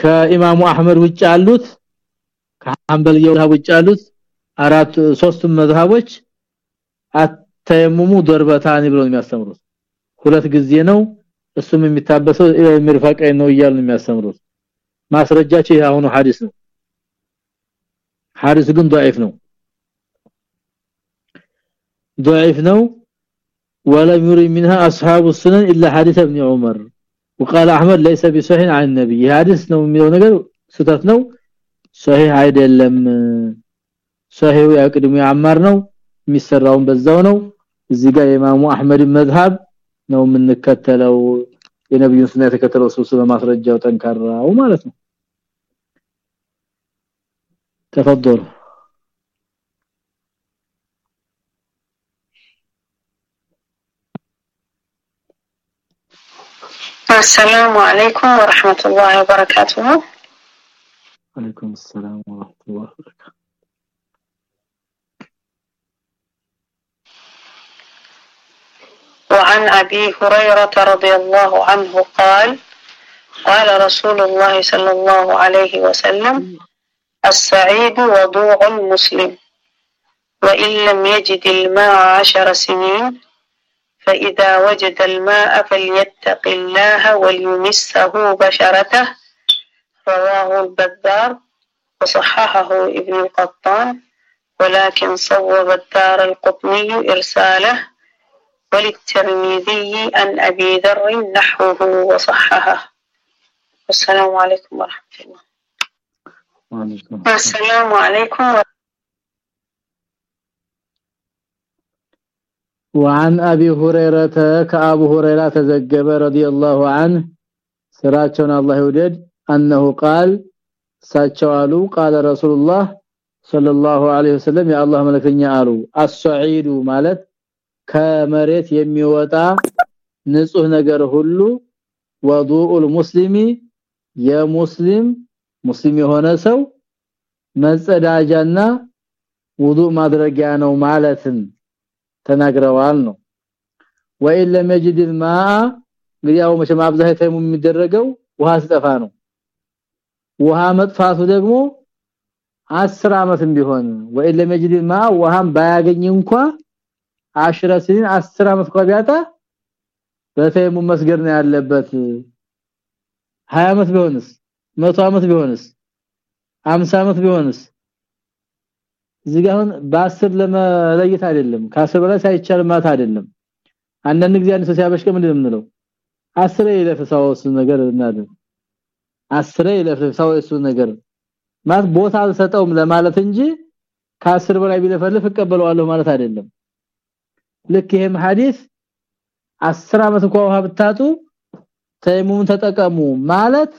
ከኢማሙ አህመድ ውጭ ያሉት ከሐንበል የውሃ ውጭ ያሉት አራት ሶስቱም መዝሃቦች አተየሙሙ ዶርበታን ብለው የሚያስተምሩት ሁለት ጊዜ ነው እሱም የሚታበሰው የሚርፈቀኝ ነው እያሉ የሚያስተምሩት ማስረጃቸው ያሁኑ ሐዲስ ነው ሐዲስ ግን ضعيف ነው ضعيف ነው ولا يري منها اصحاب السنن الا حديث ابن عمر وقال احمد ليس بصحيح عن النبي. حادث ነው የሚለው ነገር ስተት ነው። ሶሂህ አይደለም። ሶሂህ ያቅድሙ ያማር ነው። የሚሰራውን በዛው ነው። እዚህ ጋር ኢማሙ አህመድ መዝሐብ ነው የምንከተለው። የነብዩን ሱና የተከተለው ሰው ስለማስረጃው ጠንካራው ማለት ነው። ተفضلوا السلام عليكم ورحمة الله وبركاته. عليكم السلام ورحمة الله وبركاته. وعن أبي هريرة رضي الله عنه قال قال رسول الله صلى الله عليه وسلم السعيد وضوع المسلم وإن لم يجد الماء عشر سنين فإذا وجد الماء فليتق الله وليمسه بشرته رواه البذار وصححه ابن القطان ولكن صوب الدار القطني إرساله وللترمذي عن أبي ذر نحوه وصححه. والسلام عليكم ورحمة الله. السلام عليكم ورحمة وعن ابي هريره كاب هريره تزجب رضي الله عنه سراچون الله يودد انه قال ساچوالو قال رسول الله صلى الله عليه وسلم يا الله ملكني قالوا الصعيد ማለት ከመሬት የሚወጣ ንጹህ ነገር ሁሉ وضوء المسلم የሙስሊም ሙስሊም የሆነ ሰው መጸዳጃና ውዱእ ማድረጊያ ነው ማለትም ተናግረዋል ነው ወይን ለመጅድ الماء እንግዲህ ያው መቼም አብዛኛው የሚደረገው ውሃ ሲጠፋ ነው ውሃ መጥፋቱ ደግሞ 10 አመትም ቢሆን ወይን ለመጅድ الماء ውሃም ባያገኝ እንኳን አሽረ ሲን 10 አመት እንኳን ቢያጣ በተይሙ መስገድ ነው ያለበት 20 አመት ቢሆንስ 100 አመት ቢሆንስ 50 አመት ቢሆንስ እዚህ ጋር አሁን በ10 ለመለየት አይደለም ከ10 በላይ ሳይቻል ማለት አይደለም። አንዳንድ ጊዜ አንድ ሰው ሲያበሽቀ ምንድነው የምንለው? 10 ይለፍ ሰው እሱ ነገር እናደርግ 10 ይለፍ ሰው እሱ ነገር ማለት ቦታ አልሰጠውም ለማለት እንጂ ከ10 በላይ ቢለፈልፍ እቀበለዋለሁ ማለት አይደለም። ልክ ይሄም ሐዲስ 10 አመት እንኳን ውሃ ብታጡ ተይሙን ተጠቀሙ ማለት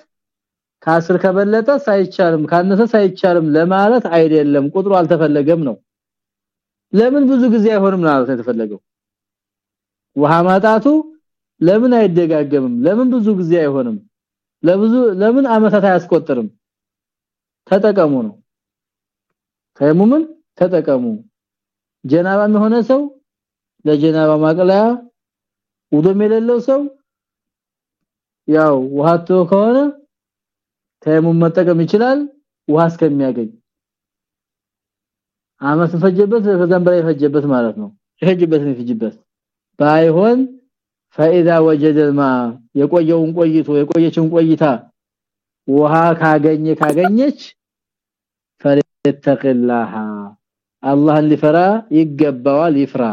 ከአስር ከበለጠ ሳይቻልም ካነሰ ሳይቻልም ለማለት አይደለም። ቁጥሩ አልተፈለገም ነው። ለምን ብዙ ጊዜ አይሆንም ማለት የተፈለገው? ውሃ ማጣቱ ለምን አይደጋገምም? ለምን ብዙ ጊዜ አይሆንም? ለብዙ ለምን አመታት አያስቆጥርም? ተጠቀሙ ነው። ተይሙምን ተጠቀሙ። ጀናባ የሆነ ሰው ለጀናባ ማቅለያ ውዶም የሌለው ሰው ያው ውሃቶ ከሆነ ተየሙም መጠቀም ይችላል ውሃ እስከሚያገኝ አመት ፈጀበት ከዛም በላይ ፈጀበት ማለት ነው ይፈጅበት ነው ይፈጅበት ባይሆን فاذا وجد الماء የቆየውን ቆይቶ የቆየችን ቆይታ ውሃ ካገኘ ካገኘች ፈለተቅላህ አላህን ሊፈራ ይገባዋል ይፍራ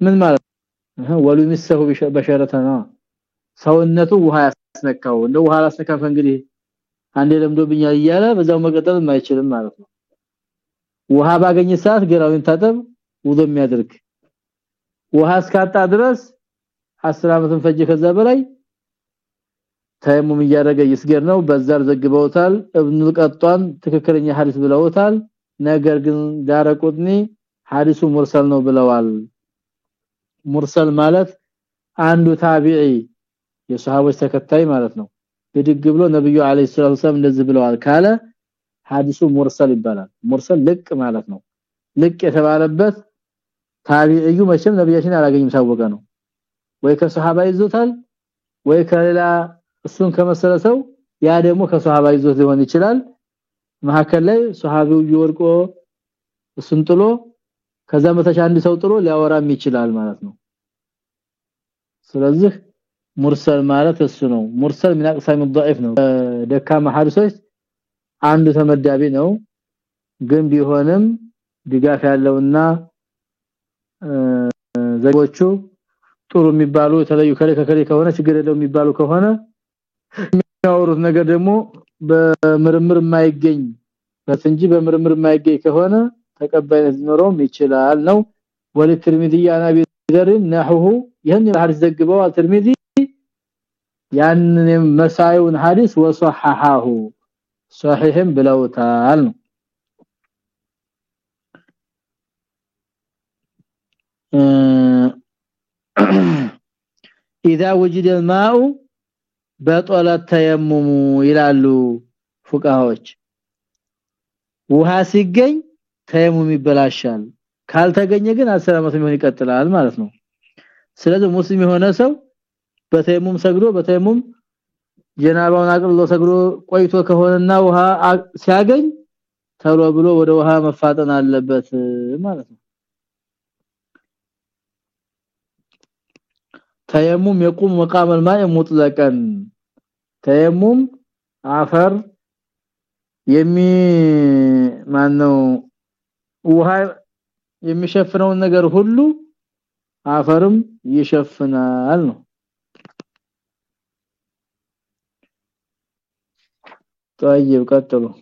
ምን ማለት ወሉ ምሰሁ በሸረተና ሰውነቱ ውሃ ያስነካው። እንደ ውሃ ያስነካው እንግዲህ አንዴ ለምዶብኛል እያለ በዛው መቀጠል የማይችልም ማለት ነው። ውሃ ባገኘ ሰዓት ገራውን ታጠብ ውዶ የሚያደርግ ውሃ እስካጣ ድረስ 10 አመትን ፈጀ። ከዛ በላይ ተየሙም እያደረገ ይስገር ነው። በዛር ዘግበውታል። እብኑ ቀጧን ትክክለኛ ሐዲስ ብለውታል። ነገር ግን ዳረቁጥኒ ሐዲሱ ሙርሰል ነው ብለዋል። ሙርሰል ማለት አንዱ ታቢዒ የሱሐቦች ተከታይ ማለት ነው። ብድግ ብሎ ነብዩ አለይሂ ሰላቱ ሰላም እንደዚህ ብለዋል ካለ ሐዲሱ ሙርሰል ይባላል። ሙርሰል ልቅ ማለት ነው። ልቅ የተባለበት ታቢዒዩ መቼም ነብያችን አላገኝም ታወቀ ነው። ወይ ከሱሐባ ይዞታል ወይ ከሌላ እሱን ከመሰለ ሰው ያ ደግሞ ከሱሐባ ይዞት ሊሆን ይችላል። መሐከል ላይ ሱሐቢው ይወርቆ እሱን ጥሎ ከዛ መተሻ አንድ ሰው ጥሎ ሊያወራም ይችላል ማለት ነው። ስለዚህ ሙርሰል ማለት እሱ ነው ሙርሰል ምን አቅሳም ضعيف ነው ደካማ ሐዲሶች አንዱ ተመዳቢ ነው ግን ቢሆንም ድጋፍ ያለውና ዘጎቹ ጥሩ የሚባሉ የተለዩ ከለ ከከለ ከሆነ ችግር የለው የሚባሉ ከሆነ የሚያወሩት ነገር ደግሞ በምርምር የማይገኝ በስንጂ በምርምር የማይገኝ ከሆነ ተቀባይነት ሊኖረውም ይችላል ነው ወለትርሚዚ አና ቢዘር ነህሁ ይሄን ሐዲስ ዘግበው አልትርሚዚ ያን መሳዩን ሐዲስ ወሰሐሐሁ ሰሂህም ብለውታል። ነው اذا وجد الماء በጦለ ተየሙሙ ይላሉ ፉቃዎች። ውሃ ሲገኝ ተየሙም ይበላሻል ካልተገኘ ግን 10 አመት የሚሆን ይቀጥላል ማለት ነው። ስለዚህ ሙስሊም የሆነ ሰው በተየሙም ሰግዶ በተየሙም ጀናባውን አቅልሎ ሰግዶ ቆይቶ ከሆነና ውሃ ሲያገኝ ተሎ ብሎ ወደ ውሃ መፋጠን አለበት ማለት ነው ተየሙም የቁም መቃም الماء مطلقا ተየሙም አፈር የሚ ማነው ውሃ የሚሸፍነውን ነገር ሁሉ አፈርም ይሸፍናል ነው طيب قتلوا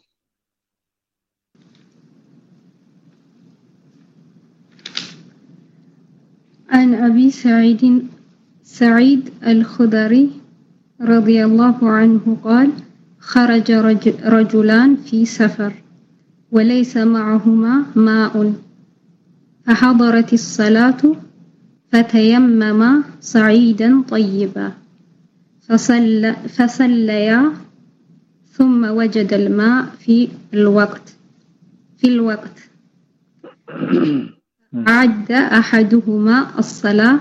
عن أبي سعيد سعيد الخدري رضي الله عنه قال خرج رجلان في سفر وليس معهما ماء. فحضرت الصلاة فتيمما صعيدا طيبا. فصلى فصليا ثم وجد الماء في الوقت في الوقت. عد أحدهما الصلاة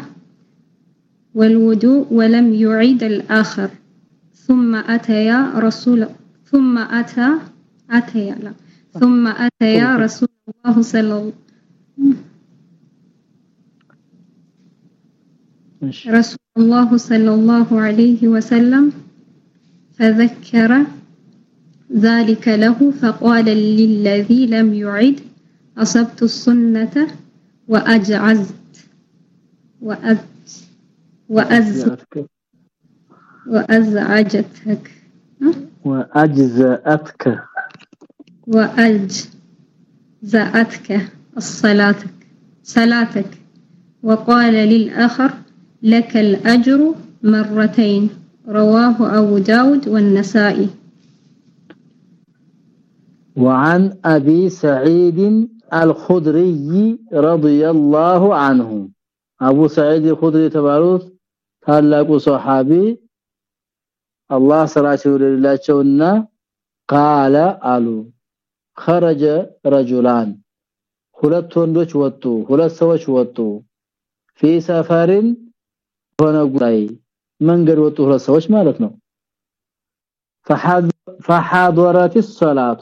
والوضوء ولم يعيد الآخر. ثم أتيا رسول ثم أتى أتيا لا. ثم أتيا رسول الله صلى الله رسول الله صلى الله عليه وسلم فذكر ذلك له فقال للذي لم يعد أصبت السنة وأجعزت وأز وأز وأزعجتك. وأجزأتك. وأجزأتك. الصلاتك. صلاتك. وقال للآخر لك الأجر مرتين. رواه أبو داود والنسائي. وعن أبي سعيد الخدري رضي الله عنه أبو سعيد الخدري تباروت ታላቁ ሷሃቢ አላህ ስራቸው ለላቸውና ቃለ አሉ خرج رجلان ሁለት ወንዶች ወጡ ሁለት ሰዎች ወጡ في سفر ሆነ ጉዳይ መንገድ ወጡ ሁለት ሰዎች ማለት ነው فحضرت الصلاه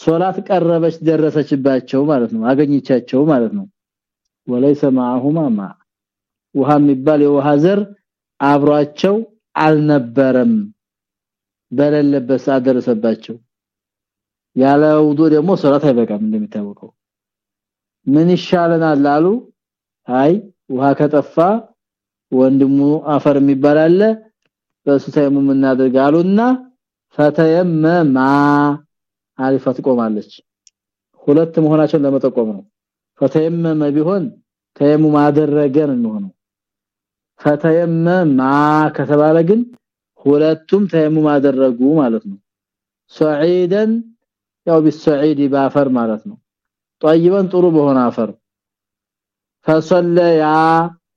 ሶላት ቀረበች ደረሰችባቸው ማለት ነው አገኘቻቸው ማለት ነው። ወለይሰ ማአሁማ ማ። ውሃ የሚባል የውሃ ዘር አብሯቸው አልነበረም በሌለበት ሰዓት ደረሰባቸው። ያለ ውዱ ደግሞ ሶላት አይበቃም እንደሚታወቀው። ምን ይሻለናል አሉ። አይ ውሃ ከጠፋ ወንድሙ አፈር የሚባል አለ በሱ ተየሙም እናደርጋሉና ፈተየመማ አሪፋ ትቆማለች። ሁለት መሆናቸውን ለመጠቆም ነው። ፈተየመመ ቢሆን ተየሙም አደረገ ነው። የሚሆነው ፈተየመማ ከተባለ ግን ሁለቱም ተየሙም አደረጉ ማለት ነው። ሰዒደን ያው ቢሰዒድ ባፈር ማለት ነው። ጠይበን ጥሩ በሆነ አፈር። ፈሰለያ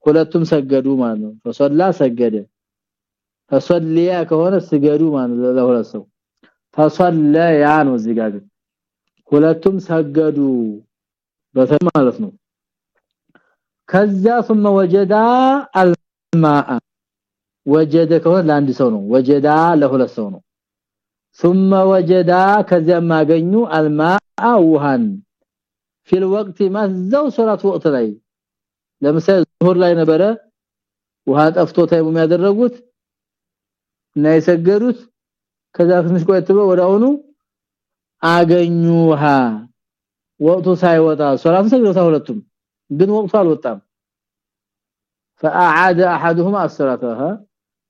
ሁለቱም ሰገዱ ማለት ነው። ፈሰላ ሰገደ። ፈሰለያ ከሆነ ስገዱ ማለት ለሁለት ሰው ፈሰለያ ነው እዚህ ጋር ግን ሁለቱም ሰገዱ በተም ማለት ነው ከዛ ثم وجد الماء وجد ከሆነ ለአንድ ሰው ነው ወጀዳ ለሁለት ሰው ነው ثم وجد ከዚያም ማገኙ الماء ውሃን في الوقت ما ዘው ሶላት ወቅት ላይ ለምሳሌ ዙሁር ላይ ነበረ ውሃ ጠፍቶ ታይሙም ያደረጉት እና የሰገዱት ከዛ ትንሽ ቆየት ብሎ ወዳውኑ አገኙሃ። ወቅቱ ሳይወጣ ሶላት ሰግደው ሁለቱም ግን ወቅቱ አልወጣም። فاعاد احدهما الصلاه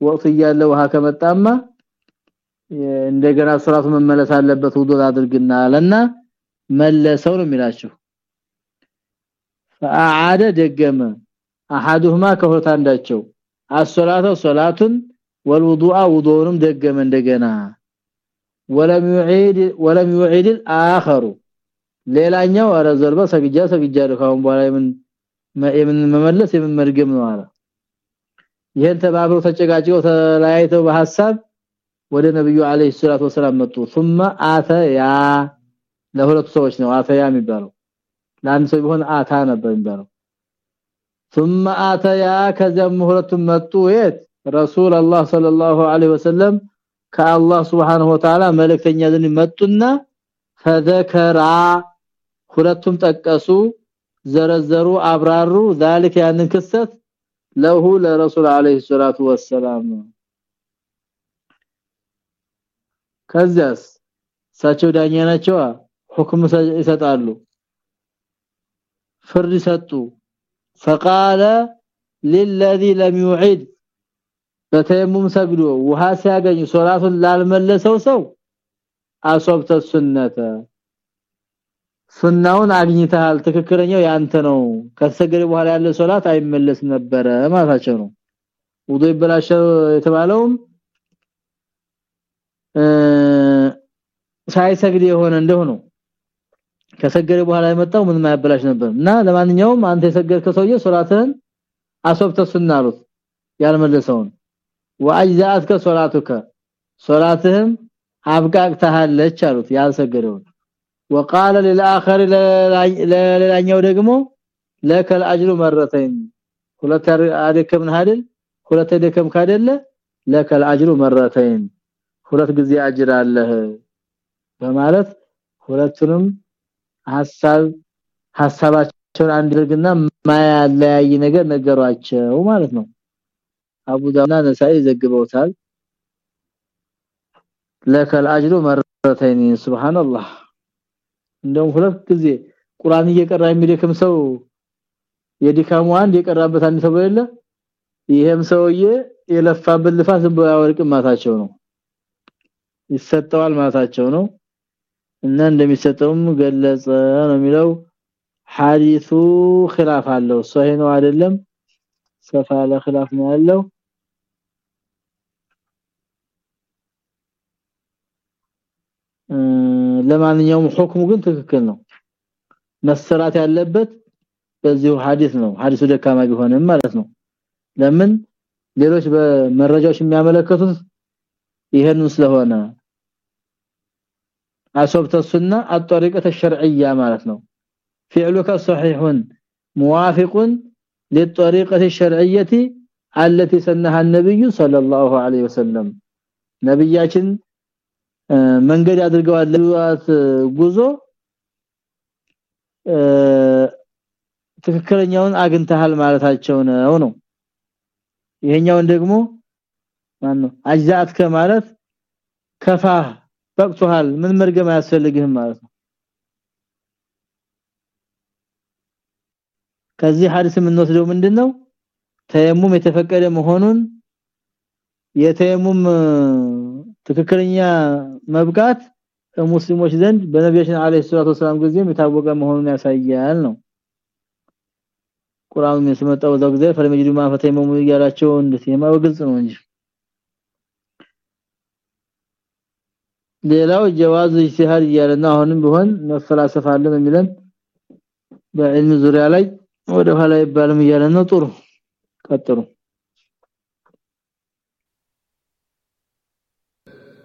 ወቅቱ እያለ ውሃ ከመጣማ እንደገና ሶላቱ መመለስ አለበት ውዱእ አድርግና አለና መለሰው ነው የሚላችሁ። فاعاد ደገመ። احدهما ከሁለት አንዳቸው። አሶላተ ሶላቱን والوضوء وضورم دغم እንደገና ولم يعيد ولم يعيد الاخر ሌላኛው አረ ዘርባ ሰግጃ ሰግጃ ካሁን በኋላ ምን ምን መመለስ የምን መርገም ነው አለ ይሄን ተባብሮ ተጨጋጭቆ ተለያይተው በሐሳብ ወደ ነብዩ አለይሂ ሰላቱ ወሰለም መጡ። ثم አተያ ለሁለቱ ሰዎች ነው። አተያ የሚባለው። ለአንድ ሰው ቢሆን አታ ነበር የሚባለው። ثم አተያ ከዚያም ሁለቱም መጡ። የት? ረሱል አላህ ሰለላሁ ዐለይሂ ወሰለም ከአላህ Subhanahu Wa Ta'ala መልእክተኛ ዘንድ መጡና ፈዘከራ ሁለቱም ጠቀሱ ዘረዘሩ አብራሩ ذلك ያንን ክስተት ለሁ ለረሱል አለይሂ ሰላቱ ወሰለም ከዛስ ሳቸው ዳኛ ናቸው ሁክም ይሰጣሉ ፍርድ ሰጡ فقال للذي لم يعيد በተየሙም ሰግዶ ውሃ ሲያገኝ ሶላቱን ላልመለሰው ሰው አሶብተ ሱነተ። ሱናውን አግኝተሃል ትክክለኛው ያንተ ነው። ከሰገደ በኋላ ያለ ሶላት አይመለስ ነበረ ማለታቸው ነው። ውዱ ይበላሸው የተባለውም ሳይሰግድ የሆነ እንደው ነው። ከሰገደ በኋላ የመጣው ምንም አይበላሽ ነበር። እና ለማንኛውም አንተ የሰገድከው ሰውዬ ሶላትህን አሶብተ ሱና ያልመለሰውን ወአጅዛአትከ ሶላቱከ ሶላትህም አብቃቅተሃለች አሉት ያልሰገደውን وقال للاخر ለሌላኛው ደግሞ ለከ الاجر مرتين ሁለት አደከም አይደል ሁለት አደከም ካደለ ለከ الاجر مرتين ሁለት ጊዜ አጅር አለህ በማለት ሁለቱንም ሐሳብ ሐሳባቸውን አንድ ድርግና ማያለያይ ነገር ነገሯቸው ማለት ነው አቡ ዳውና ነሳይ ዘግበውታል። ለከል አጅሩ መረተይኒ ሱብሃንአላህ እንደው ሁለት ጊዜ ቁርአን እየቀራ የሚደክም ሰው የድካሙ አንድ የቀራበት አንድ ሰው የለ? ይሄም ሰውዬ የለፋበት ልፋት በወርቅ ማታቸው ነው። ይሰጠዋል ማታቸው ነው። እና እንደሚሰጠውም ገለጸ ነው የሚለው። ሐዲሱ ኺላፍ አለው። ሶሂ ነው አይደለም? ሰፋ ለኺላፍ ነው ያለው። ለማንኛውም ሁክሙ ግን ትክክል ነው መሰራት ያለበት በዚሁ ሐዲስ ነው ሐዲሱ ደካማ ቢሆንም ማለት ነው ለምን ሌሎች በመረጃዎች የሚያመለክቱት ይሄን ስለሆነ አሶብተ ሱና الطريقه الشرعيه ማለት ነው فعلك صحيح موافق للطريقه الشرعيه التي سنها النبي صلى الله عليه وسلم ነብያችን መንገድ አድርገዋል ለዋት ጉዞ። ትክክለኛውን አግንተሃል ማለታቸው ነው ነው። ይሄኛውን ደግሞ ማን ነው አጅዛት ከማለት ከፋ በቅቶሃል ምን መርገም አያስፈልግህም ማለት ነው። ከዚህ ሐዲስ የምንወስደው ምንድነው? ተየሙም የተፈቀደ መሆኑን የተየሙም ትክክለኛ መብቃት ሙስሊሞች ዘንድ በነቢያችን አለይሂ ሰላቱ ወሰለም ጊዜም የታወቀ መሆኑን ያሳያል ነው። ቁርአኑን የሰመጣው በዛው ጊዜ ፈለመጅዱ ማፈተይሙም እያላቸው እንደተየማው ግልጽ ነው እንጂ። ሌላው ጀዋዝ ኢጅቲሃድ እያለና አሁንም ቢሆን መፈላሰፍ አለ የሚለን በዕልም ዙሪያ ላይ ወደ ኋላ ይባልም ነው። ጥሩ ቀጥሩ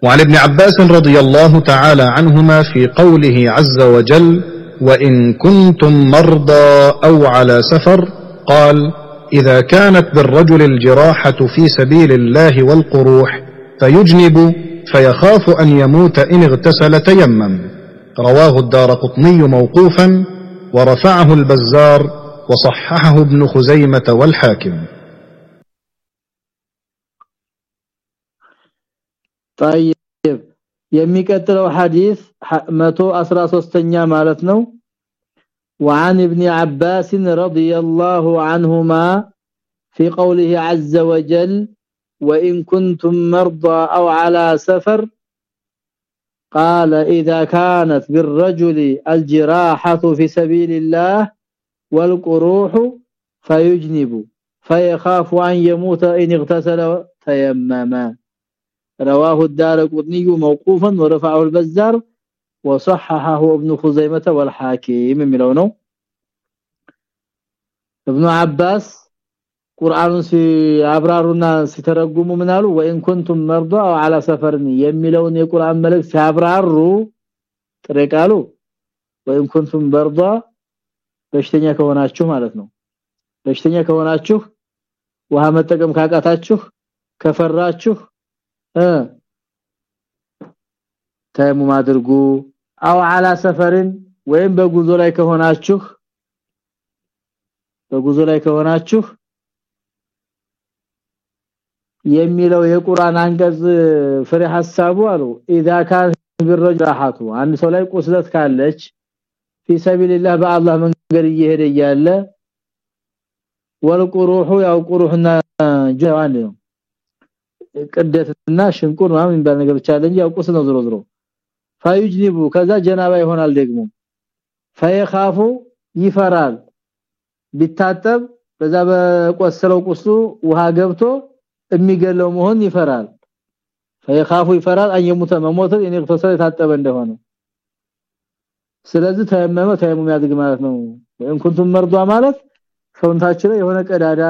وعن ابن عباس رضي الله تعالى عنهما في قوله عز وجل وإن كنتم مرضى أو على سفر قال إذا كانت بالرجل الجراحة في سبيل الله والقروح فيجنب فيخاف أن يموت إن اغتسل تيمم. رواه الدار قطني موقوفا ورفعه البزار وصححه ابن خزيمة والحاكم. طيب የሚቀጥለው ሐዲስ 113ኛ ማለት ነው وعن ابن عباس رضي الله عنهما في قوله عز وجل وإن كنتم مرضى أو على سفر قال إذا كانت بالرجل الجراحة في سبيل الله والقروح فيجنب فيخاف أن يموت إن اغتسل تيمما رواه الدار قطني موقوفا ورفعه البزار وصححه ابن خزيمة والحاكم ملونه ابن عباس ቁርአኑን ሲያብራሩና ሲተረጉሙ ምናሉ ወይን ኩንቱም መርዷ አው አላ ሰፈርን የሚለውን የቁርአን መልእክት ሲያብራሩ ጥሬ ቃሉ ወይን ኩንቱም መርዷ በሽተኛ ከሆናችሁ ማለት ነው በሽተኛ ከሆናችሁ ውሃ መጠቀም ካቃታችሁ ከፈራችሁ እ ተየሙም አድርጉ አው አላ ሰፈርን ወይም በጉዞ ላይ ከሆናችሁ በጉዞ ላይ ከሆናችሁ የሚለው የቁርአን አንቀጽ ፍሬ ሐሳቡ አሉ اذا كان بالرجاحه አንድ ሰው ላይ ቁስለት ካለች في سبيل الله በአላህ መንገድ እየሄደ ያለ ወልቁሩሁ ያው ቁሩህና ጀዋን ነው ቅደትና ሽንቁር ምናምን የሚባል ነገር ብቻ አለ ነው ዝሮ ዝሮ። ፈይጅኒቡ ከዛ ጀናባ ይሆናል ደግሞ። ፈይኻፉ ይፈራል። ቢታጠብ በዛ በቆሰለው ቁስሉ ውሃ ገብቶ የሚገለው መሆን ይፈራል። ፈይኻፉ ይፈራል። አየሙተ መሞት የነግተሰ የታጠበ እንደሆነ። ስለዚህ ተየመመ ተየሙም ያድግ ማለት ነው። ወይም ኩንቱም መርዷ ማለት ሰውነታችሁ ላይ የሆነ ቀዳዳ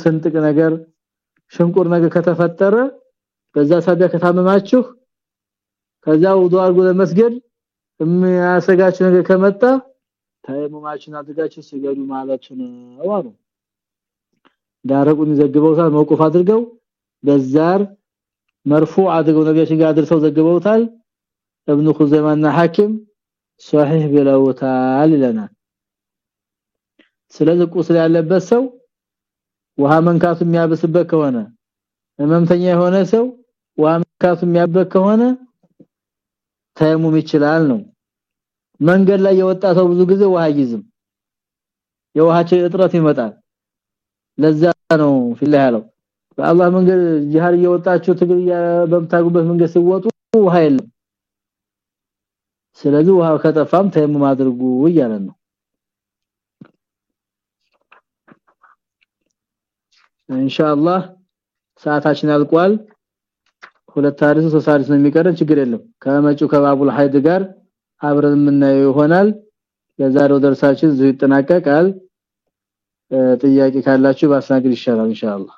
ስንጥቅ ነገር ሽንቁር ነገር ከተፈጠረ በዛ ሳቢያ ከታመማችሁ ከዛ ውዱ አድርጎ ለመስገድ የሚያሰጋችሁ ነገር ከመጣ ተየሙማችሁን አድርጋችሁ ስገዱ ማለት ነው አሉ ዳረቁን ዘግበውታል መውቁፍ አድርገው በዛር مرفوع አድርገው ነብያችን ጋር አድርሰው ዘግበውታል ابن خزيمة ሐኪም صحيح ብለውታል ይለናል ስለዚህ ቁስል ያለበት ሰው ውሃ መንካቱ የሚያበስበት ከሆነ ህመምተኛ የሆነ ሰው ውሃ መንካቱ የሚያበክ ከሆነ ተየሙም ይችላል ነው። መንገድ ላይ የወጣ ሰው ብዙ ጊዜ ውሃ ይዝም የውሃቸው እጥረት ይመጣል። ለዛ ነው في الله ያለው። በአላህ መንገድ ጂሃድ እየወጣችሁ ትግል በምታደርጉበት መንገድ ሲወጡ ውሃ የለም። ስለዚህ ውሃ ከጠፋም ተየሙም አድርጉ እያለን ነው ኢንሻአላህ ሰዓታችን አልቋል። ሁለት ታሪክ ሶስት ታሪክ ነው የሚቀረን ችግር የለም። ከመጪው ከ باب الحيض ጋር አብረን የምናየው ይሆናል። የዛሬው ደርሳችን ይጠናቀቃል። ጥያቄ ካላችሁ ባስናግር ይሻላል ኢንሻአላህ